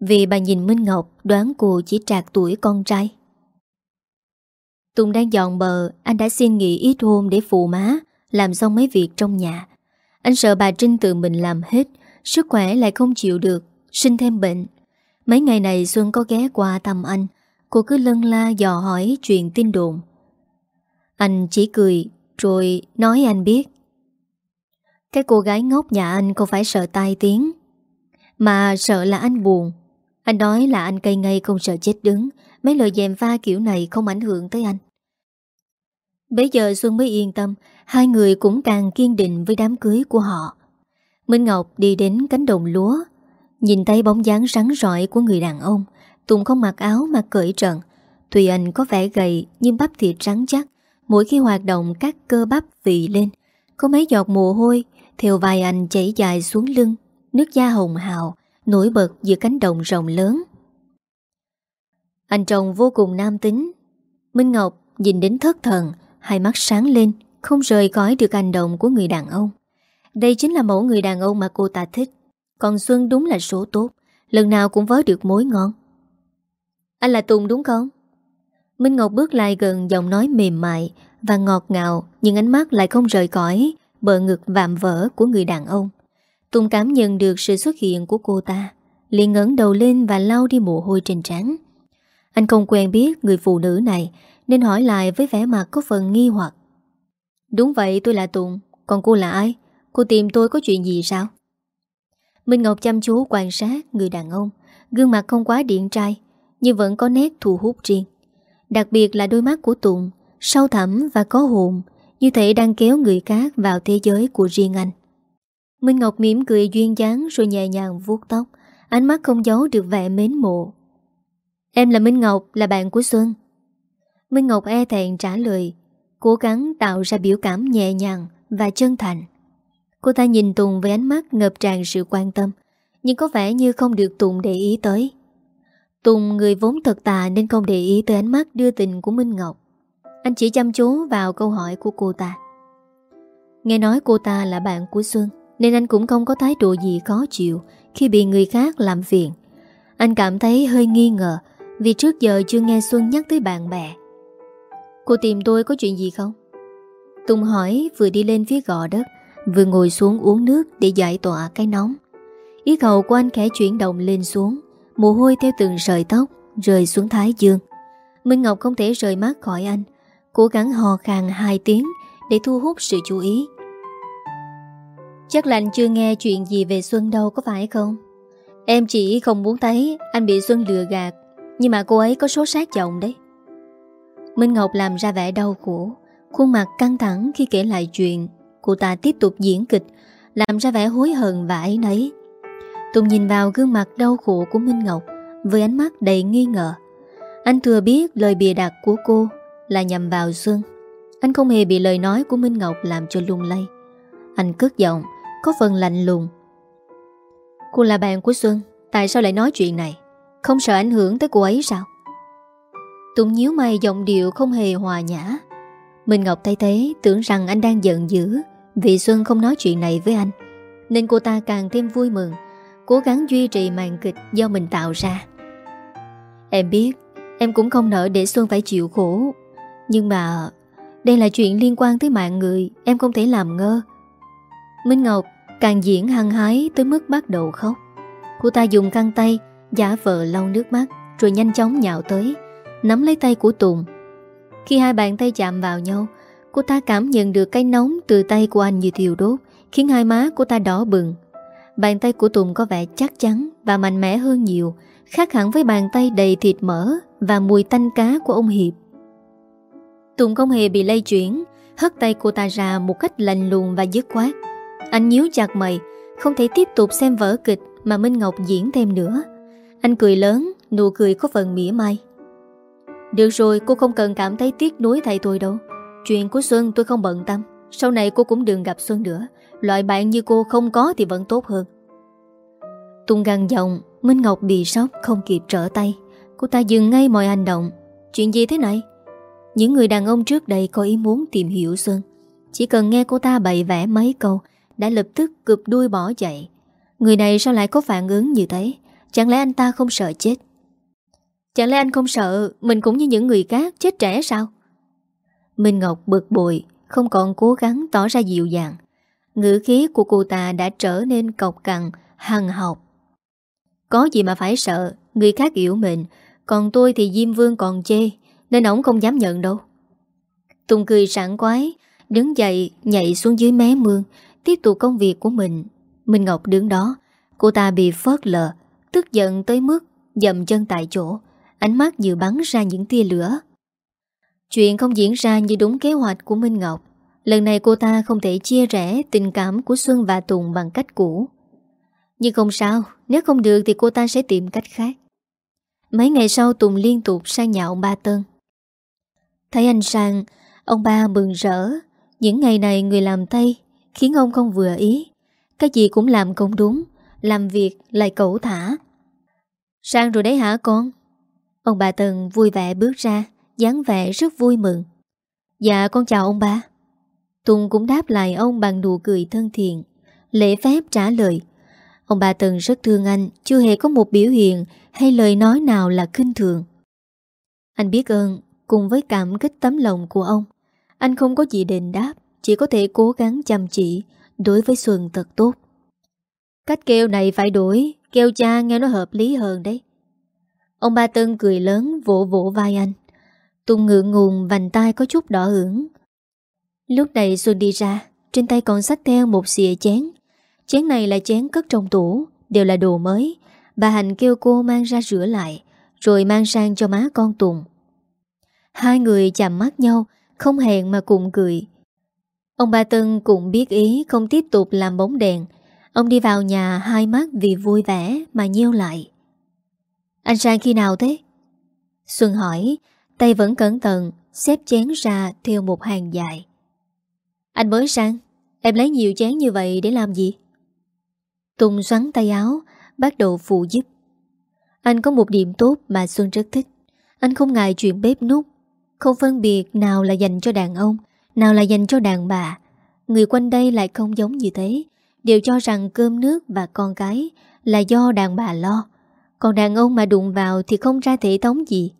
Vì bà nhìn Minh Ngọc, Đoán cô chỉ trạc tuổi con trai. Tùng đang dọn bờ, Anh đã xin nghỉ ít hôm để phụ má, Làm xong mấy việc trong nhà. Anh sợ bà Trinh tự mình làm hết, Sức khỏe lại không chịu được, Sinh thêm bệnh. Mấy ngày này Xuân có ghé qua thăm anh, Cô cứ lân la dò hỏi chuyện tin đồn. Anh chỉ cười, Rồi nói anh biết. Cái cô gái ngốc nhà anh không phải sợ tai tiếng, Mà sợ là anh buồn. Anh nói là anh cây ngay không sợ chết đứng, Mấy lời dèm pha kiểu này không ảnh hưởng tới anh. Bây giờ Xuân mới yên tâm, Hai người cũng càng kiên định với đám cưới của họ. Minh Ngọc đi đến cánh đồng lúa, Nhìn thấy bóng dáng rắn rỏi của người đàn ông, Tùng không mặc áo mà cởi trần. Tùy anh có vẻ gầy nhưng bắp thịt rắn chắc Mỗi khi hoạt động các cơ bắp vị lên, Có mấy giọt mồ hôi Theo vai anh chảy dài xuống lưng, Nước da hồng hào, Nổi bật giữa cánh đồng rộng lớn. Anh chồng vô cùng nam tính. Minh Ngọc nhìn đến thất thần, Hai mắt sáng lên, Không rời khỏi được hành động của người đàn ông. Đây chính là mẫu người đàn ông mà cô ta thích. Còn Xuân đúng là số tốt, Lần nào cũng vớ được mối ngon. Anh là Tùng đúng không? Minh Ngọc bước lại gần giọng nói mềm mại và ngọt ngào nhưng ánh mắt lại không rời cõi bờ ngực vạm vỡ của người đàn ông. Tùng cảm nhận được sự xuất hiện của cô ta liền ngẩng đầu lên và lau đi mồ hôi trên trán. Anh không quen biết người phụ nữ này nên hỏi lại với vẻ mặt có phần nghi hoặc. Đúng vậy tôi là Tùng, còn cô là ai? Cô tìm tôi có chuyện gì sao? Minh Ngọc chăm chú quan sát người đàn ông, gương mặt không quá điện trai, nhưng vẫn có nét thu hút riêng. Đặc biệt là đôi mắt của Tụng, sâu thẳm và có hồn, như thể đang kéo người khác vào thế giới của riêng anh. Minh Ngọc mỉm cười duyên dáng rồi nhẹ nhàng vuốt tóc, ánh mắt không giấu được vẻ mến mộ. Em là Minh Ngọc, là bạn của Xuân. Minh Ngọc e thẹn trả lời, cố gắng tạo ra biểu cảm nhẹ nhàng và chân thành. Cô ta nhìn Tùng với ánh mắt ngập tràn sự quan tâm, nhưng có vẻ như không được Tùng để ý tới. Tùng, người vốn thật tà nên không để ý tới ánh mắt đưa tình của Minh Ngọc. Anh chỉ chăm chú vào câu hỏi của cô ta. Nghe nói cô ta là bạn của Xuân, nên anh cũng không có thái độ gì khó chịu khi bị người khác làm phiền. Anh cảm thấy hơi nghi ngờ vì trước giờ chưa nghe Xuân nhắc tới bạn bè. Cô tìm tôi có chuyện gì không? Tùng hỏi, vừa đi lên phía gò đất, vừa ngồi xuống uống nước để giải tỏa cái nóng. Ý cầu của anh khẽ chuyển động lên xuống Mồ hôi theo từng sợi tóc Rơi xuống thái dương. Minh Ngọc không thể rời mắt khỏi anh, Cố gắng hò khàng hai tiếng Để thu hút sự chú ý. Chắc là anh chưa nghe chuyện gì về Xuân đâu, có phải không? Em chỉ không muốn thấy Anh bị Xuân lừa gạt, Nhưng mà cô ấy có số sát chồng đấy. Minh Ngọc làm ra vẻ đau khổ, Khuôn mặt căng thẳng khi kể lại chuyện. Cô ta tiếp tục diễn kịch, Làm ra vẻ hối hận và ấy nấy Tùng nhìn vào gương mặt đau khổ của Minh Ngọc, Với ánh mắt đầy nghi ngờ. Anh thừa biết lời bìa đặt của cô Là nhằm vào Xuân. Anh không hề bị lời nói của Minh Ngọc Làm cho lung lay. Anh cất giọng, Có phần lạnh lùng. Cô là bạn của Xuân, Tại sao lại nói chuyện này? Không sợ ảnh hưởng tới cô ấy sao? Tùng nhíu mày giọng điệu không hề hòa nhã. Minh Ngọc thay thế, Tưởng rằng anh đang giận dữ Vì Xuân không nói chuyện này với anh, Nên cô ta càng thêm vui mừng. Cố gắng duy trì màn kịch do mình tạo ra. Em biết, Em cũng không nỡ để Xuân phải chịu khổ. Nhưng mà, Đây là chuyện liên quan tới mạng người, Em không thể làm ngơ. Minh Ngọc càng diễn hăng hái Tới mức bắt đầu khóc. Cô ta dùng căng tay Giả vờ lau nước mắt, Rồi nhanh chóng nhạo tới, Nắm lấy tay của Tùng. Khi hai bàn tay chạm vào nhau, Cô ta cảm nhận được cái nóng từ tay của anh như thiêu đốt, Khiến hai má cô ta đỏ bừng. Bàn tay của Tùng có vẻ chắc chắn Và mạnh mẽ hơn nhiều, Khác hẳn với bàn tay đầy thịt mỡ Và mùi tanh cá của ông Hiệp. Tùng không hề bị lây chuyển, Hất tay cô ta ra một cách lạnh lùng và dứt khoát. Anh nhíu chặt mày, Không thể tiếp tục xem vở kịch Mà Minh Ngọc diễn thêm nữa. Anh cười lớn, Nụ cười có phần mỉa mai. Được rồi, cô không cần cảm thấy tiếc nuối thầy tôi đâu. Chuyện của Xuân tôi không bận tâm, Sau này cô cũng đừng gặp Xuân nữa. Loại bạn như cô không có thì vẫn tốt hơn. Tùng găng giọng, Minh Ngọc bị sốc, không kịp trở tay. Cô ta dừng ngay mọi hành động. Chuyện gì thế này? Những người đàn ông trước đây có ý muốn tìm hiểu Xuân. Chỉ cần nghe cô ta bày vẽ mấy câu, Đã lập tức cụp đuôi bỏ chạy. Người này sao lại có phản ứng như thế? Chẳng lẽ anh ta không sợ chết? Chẳng lẽ anh không sợ Mình cũng như những người khác chết trẻ sao? Minh Ngọc bực bội, Không còn cố gắng tỏ ra dịu dàng. Ngữ khí của cô ta đã trở nên cọc cằn Hằng học. Có gì mà phải sợ, Người khác yếu mình, Còn tôi thì Diêm Vương còn chê, Nên ổng không dám nhận đâu. Tùng cười sảng quái Đứng dậy, nhảy xuống dưới mé mương, Tiếp tục công việc của mình. Minh Ngọc đứng đó, Cô ta bị phớt lờ, Tức giận tới mức dầm chân tại chỗ, Ánh mắt như bắn ra những tia lửa. Chuyện không diễn ra như đúng kế hoạch của Minh Ngọc. Lần này cô ta không thể chia rẽ tình cảm của Xuân và Tùng bằng cách cũ. Nhưng không sao, Nếu không được thì cô ta sẽ tìm cách khác. Mấy ngày sau, Tùng liên tục sang nhà ông ba Tân. Thấy anh sang, Ông ba mừng rỡ. Những ngày này người làm tay, Khiến ông không vừa ý. Cái gì cũng làm không đúng, Làm việc lại cẩu thả. Sang rồi đấy hả con? Ông bà Tân vui vẻ bước ra, dáng vẻ rất vui mừng. Dạ con chào ông ba. Tùng cũng đáp lại ông bằng nụ cười thân thiện. Lễ phép trả lời, Ông bà Tần rất thương anh, Chưa hề có một biểu hiện Hay lời nói nào là kinh thường. Anh biết ơn, Cùng với cảm kích tấm lòng của ông. Anh không có gì đền đáp, Chỉ có thể cố gắng chăm chỉ, Đối với Xuân thật tốt. Cách kêu này phải đổi, Kêu cha nghe nó hợp lý hơn đấy. Ông ba Tân cười lớn, vỗ vỗ vai anh. Tùng ngượng ngùng, vành tay có chút đỏ ửng. Lúc này Xuân đi ra, Trên tay còn sách theo một xìa chén. Chén này là chén cất trong tủ, Đều là đồ mới. Bà Hạnh kêu cô mang ra rửa lại, Rồi mang sang cho má con Tùng. Hai người chạm mắt nhau, Không hẹn mà cùng cười. Ông ba Tân cũng biết ý, Không tiếp tục làm bóng đèn. Ông đi vào nhà, hai mắt vì vui vẻ Mà nheo lại. Anh sang khi nào thế? Xuân hỏi, Tay vẫn cẩn thận, Xếp chén ra theo một hàng dài anh mới sang. Em lấy nhiều chén như vậy để làm gì? Tùng xoắn tay áo Bắt đầu phụ giúp. Anh có một điểm tốt mà Xuân rất thích. Anh không ngại chuyện bếp nút Không phân biệt nào là dành cho đàn ông, Nào là dành cho đàn bà. Người quanh đây lại không giống như thế. Đều cho rằng cơm nước và con cái Là do đàn bà lo. Còn đàn ông mà đụng vào Thì không ra thể thống gì.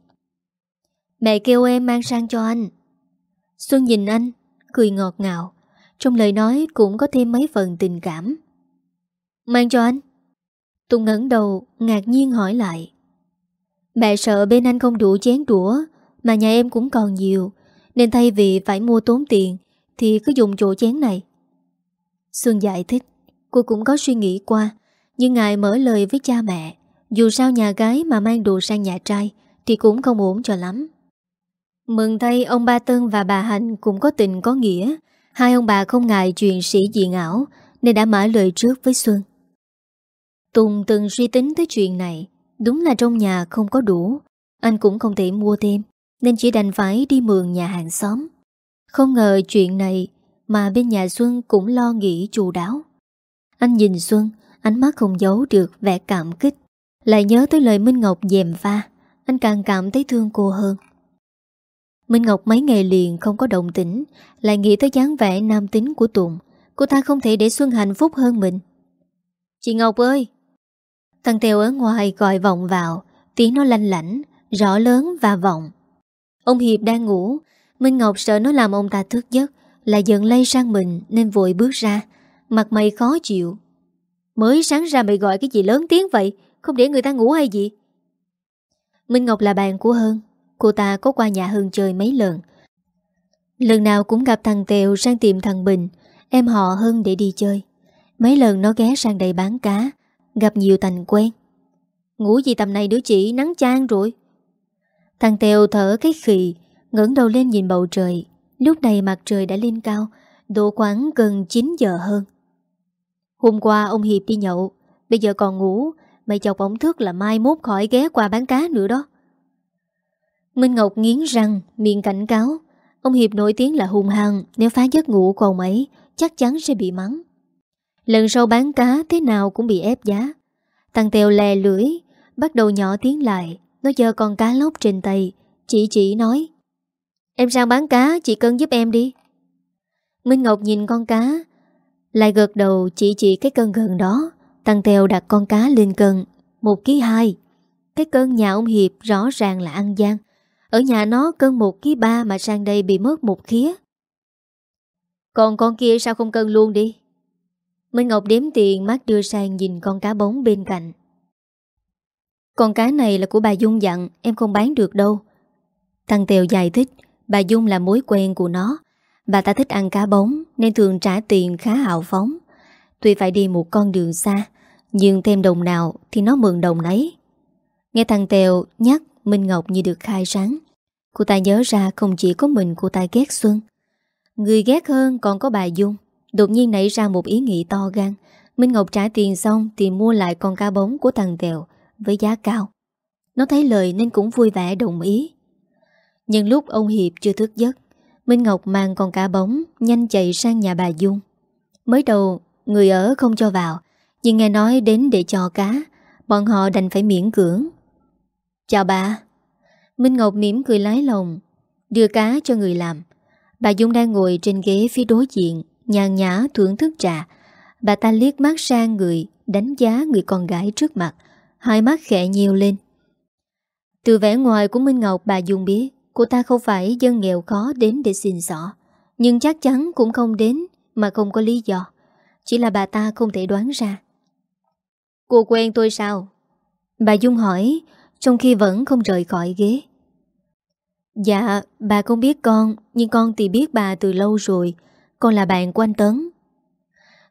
Mẹ kêu em mang sang cho anh. Xuân nhìn anh cười ngọt ngào. Trong lời nói cũng có thêm mấy phần tình cảm. Mang cho anh. Tùng ngẩn đầu, ngạc nhiên hỏi lại. Mẹ sợ bên anh không đủ chén đũa, mà nhà em cũng còn nhiều, nên thay vì phải mua tốn tiền, thì cứ dùng chỗ chén này. Xuân giải thích, cô cũng có suy nghĩ qua, nhưng ngài mở lời với cha mẹ, dù sao nhà gái mà mang đồ sang nhà trai, Thì cũng không ổn cho lắm Mừng thay ông ba Tân và bà Hạnh Cũng có tình có nghĩa. Hai ông bà không ngại chuyện sĩ diện ảo, Nên đã mở lời trước với Xuân. Tùng từng suy tính tới chuyện này. Đúng là trong nhà không có đủ. Anh cũng không thể mua thêm, Nên chỉ đành phải đi mượn nhà hàng xóm. Không ngờ chuyện này, Mà bên nhà Xuân cũng lo nghĩ chu đáo. Anh nhìn Xuân, Ánh mắt không giấu được vẻ cảm kích. Lại nhớ tới lời Minh Ngọc dèm pha, Anh càng cảm thấy thương cô hơn. Minh Ngọc mấy ngày liền không có động tĩnh Lại nghĩ tới dáng vẻ nam tính của Tùng. Cô ta không thể để Xuân hạnh phúc hơn mình. Chị Ngọc ơi! Thằng Tèo ở ngoài gọi vọng vào Tiếng nó lanh lảnh Rõ lớn và vọng. Ông Hiệp đang ngủ Minh Ngọc sợ nó làm ông ta thức giấc Lại giận lây sang mình nên vội bước ra Mặt mày khó chịu. Mới sáng ra mày gọi cái gì lớn tiếng vậy? Không để người ta ngủ hay gì? Minh Ngọc là bạn của Hơn Cô ta có qua nhà Hưng chơi mấy lần. Lần nào cũng gặp thằng Tèo sang tìm thằng Bình, Em họ Hưng để đi chơi. Mấy lần nó ghé sang đây bán cá, Gặp nhiều thành quen. Ngủ gì tầm này đứa chị, nắng chan rồi. Thằng Tèo thở cái khì, ngẩng đầu lên nhìn bầu trời. Lúc này mặt trời đã lên cao, Độ khoảng gần 9 giờ hơn. Hôm qua ông Hiệp đi nhậu, Bây giờ còn ngủ, Mày chọc ổng thức là mai mốt khỏi ghé qua bán cá nữa đó. Minh Ngọc nghiến răng, Miệng cảnh cáo. Ông Hiệp nổi tiếng là hung hăng, Nếu phá giấc ngủ của ông ấy, Chắc chắn sẽ bị mắng. Lần sau bán cá thế nào cũng bị ép giá. Thằng Tèo lè lưỡi, Bắt đầu nhỏ tiếng lại. Nó giờ con cá lóc trên tay Chị chị nói, Em sang bán cá, chị cân giúp em đi. Minh Ngọc nhìn con cá, Lại gật đầu chỉ chỉ cái cân gần đó. Thằng Tèo đặt con cá lên cân, Một ký hai. Cái cân nhà ông Hiệp rõ ràng là ăn gian. Ở nhà nó cân một ký ba Mà sang đây bị mất một khía. Còn con kia sao không cân luôn đi? Minh Ngọc đếm tiền, mắt đưa sang nhìn con cá bóng bên cạnh. Con cá này là của bà Dung dặn, Em không bán được đâu. Thằng Tèo giải thích, Bà Dung là mối quen của nó. Bà ta thích ăn cá bóng, Nên thường trả tiền khá hào phóng. Tuy phải đi một con đường xa, Nhưng thêm đồng nào thì nó mượn đồng nấy. Nghe thằng Tèo nhắc Minh Ngọc như được khai sáng. Cô ta nhớ ra không chỉ có mình cô ta ghét Xuân. Người ghét hơn còn có bà Dung. Đột nhiên nảy ra một ý nghĩ to gan. Minh Ngọc trả tiền xong Thì mua lại con cá bóng của thằng Tèo Với giá cao. Nó thấy lời nên cũng vui vẻ đồng ý. Nhưng lúc ông Hiệp chưa thức giấc, Minh Ngọc mang con cá bóng Nhanh chạy sang nhà bà Dung. Mới đầu, người ở không cho vào, Nhưng nghe nói đến để cho cá, Bọn họ đành phải miễn cưỡng. Chào bà. Minh Ngọc mỉm cười lái lòng, Đưa cá cho người làm. Bà Dung đang ngồi trên ghế phía đối diện, Nhàn nhã thưởng thức trà. Bà ta liếc mắt sang người, Đánh giá người con gái trước mặt, Hai mắt khẽ nhiều lên. Từ vẻ ngoài của Minh Ngọc, bà Dung biết, Cô ta không phải dân nghèo khó đến để xin xỏ, Nhưng chắc chắn cũng không đến Mà không có lý do. Chỉ là bà ta không thể đoán ra. Cô quen tôi sao? Bà Dung hỏi trong khi vẫn không rời khỏi ghế. Dạ bà không biết con, Nhưng con thì biết bà từ lâu rồi, con là bạn của anh Tấn.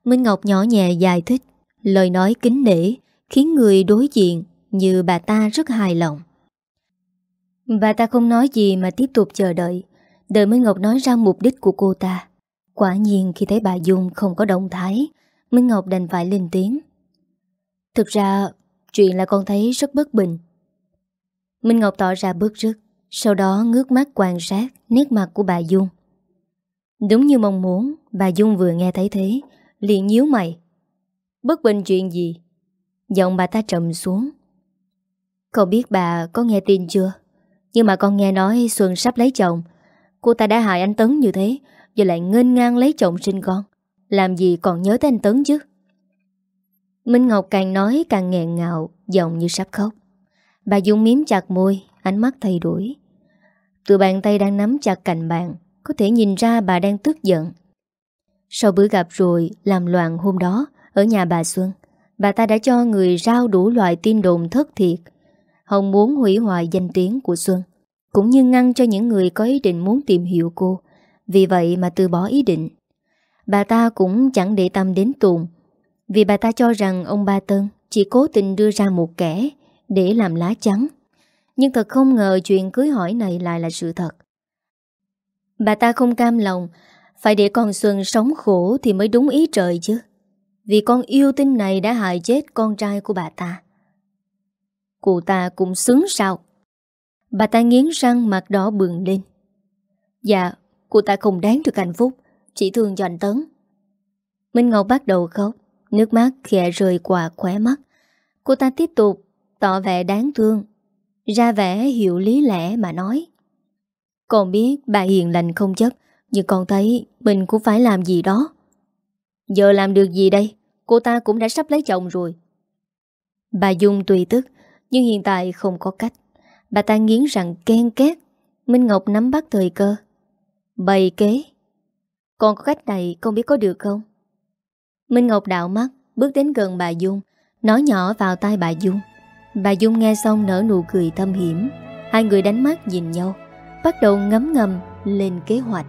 Minh Ngọc nhỏ nhẹ giải thích, Lời nói kính nể, Khiến người đối diện như bà ta rất hài lòng. Bà ta không nói gì mà tiếp tục chờ đợi Đợi Minh Ngọc nói ra mục đích của cô ta. Quả nhiên khi thấy bà Dung không có động thái, Minh Ngọc đành phải lên tiếng. Thực ra, Chuyện là con thấy rất bất bình. Minh Ngọc tỏ ra bức rứt, Sau đó ngước mắt quan sát Nét mặt của bà Dung. Đúng như mong muốn, Bà Dung vừa nghe thấy thế, liền nhíu mày. Bất bình chuyện gì? Giọng bà ta trầm xuống. Không biết bà có nghe tin chưa? Nhưng mà con nghe nói Xuân sắp lấy chồng. Cô ta đã hại anh Tấn như thế, Giờ lại ngênh ngang lấy chồng sinh con. Làm gì còn nhớ tới anh Tấn chứ? Minh Ngọc càng nói càng nghẹn ngào, Giọng như sắp khóc. Bà Dung miếm chặt môi, Ánh mắt thay đổi. Từ bàn tay đang nắm chặt cạnh bàn có thể nhìn ra bà đang tức giận. Sau bữa gặp rồi, Làm loạn hôm đó, Ở nhà bà Xuân, Bà ta đã cho người rao đủ loại tin đồn thất thiệt. Hồng muốn hủy hoại danh tiếng của Xuân, Cũng như ngăn cho những người có ý định muốn tìm hiểu cô. Vì vậy mà từ bỏ ý định. Bà ta cũng chẳng để tâm đến Tùng, Vì bà ta cho rằng ông Ba Tân Chỉ cố tình đưa ra một kẻ để làm lá chắn. Nhưng thật không ngờ chuyện cưới hỏi này lại là sự thật. Bà ta không cam lòng, Phải để con Xuân sống khổ Thì mới đúng ý trời chứ. Vì con yêu tinh này đã hại chết con trai của bà ta. Cụ ta cũng xứng sao? Bà ta nghiến răng mặt đỏ bừng lên. Dạ Cô ta không đáng được hạnh phúc, Chỉ thương cho anh Tấn. Minh Ngọc bắt đầu khóc, Nước mắt khẽ rơi qua khóe mắt. Cô ta tiếp tục tỏ vẻ đáng thương, Ra vẻ hiểu lý lẽ mà nói. Con biết bà hiền lành không chấp, Nhưng con thấy mình cũng phải làm gì đó. Giờ làm được gì đây? Cô ta cũng đã sắp lấy chồng rồi. Bà Dung tùy tức, Nhưng hiện tại không có cách. Bà ta nghiến rằng ken két, Minh Ngọc nắm bắt thời cơ. Bày kế, Con có cách này con biết có được không? Minh Ngọc đạo mắt, Bước đến gần bà Dung, Nói nhỏ vào tai bà Dung. Bà Dung nghe xong nở nụ cười thâm hiểm. Hai người đánh mắt nhìn nhau Bắt đầu ngấm ngầm lên kế hoạch.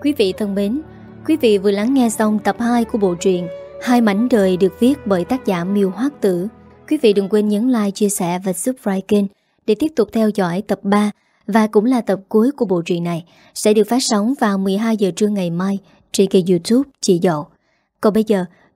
Quý vị thân mến Quý vị vừa lắng nghe xong tập 2 của bộ truyện Hai mảnh đời được viết bởi tác giả Miêu Hoác Tử. Quý vị đừng quên nhấn like, chia sẻ và subscribe kênh Để tiếp tục theo dõi tập 3 Và cũng là tập cuối của bộ truyện này Sẽ được phát sóng vào 12 giờ trưa ngày mai Trên kênh youtube Chị Dậu. Còn bây giờ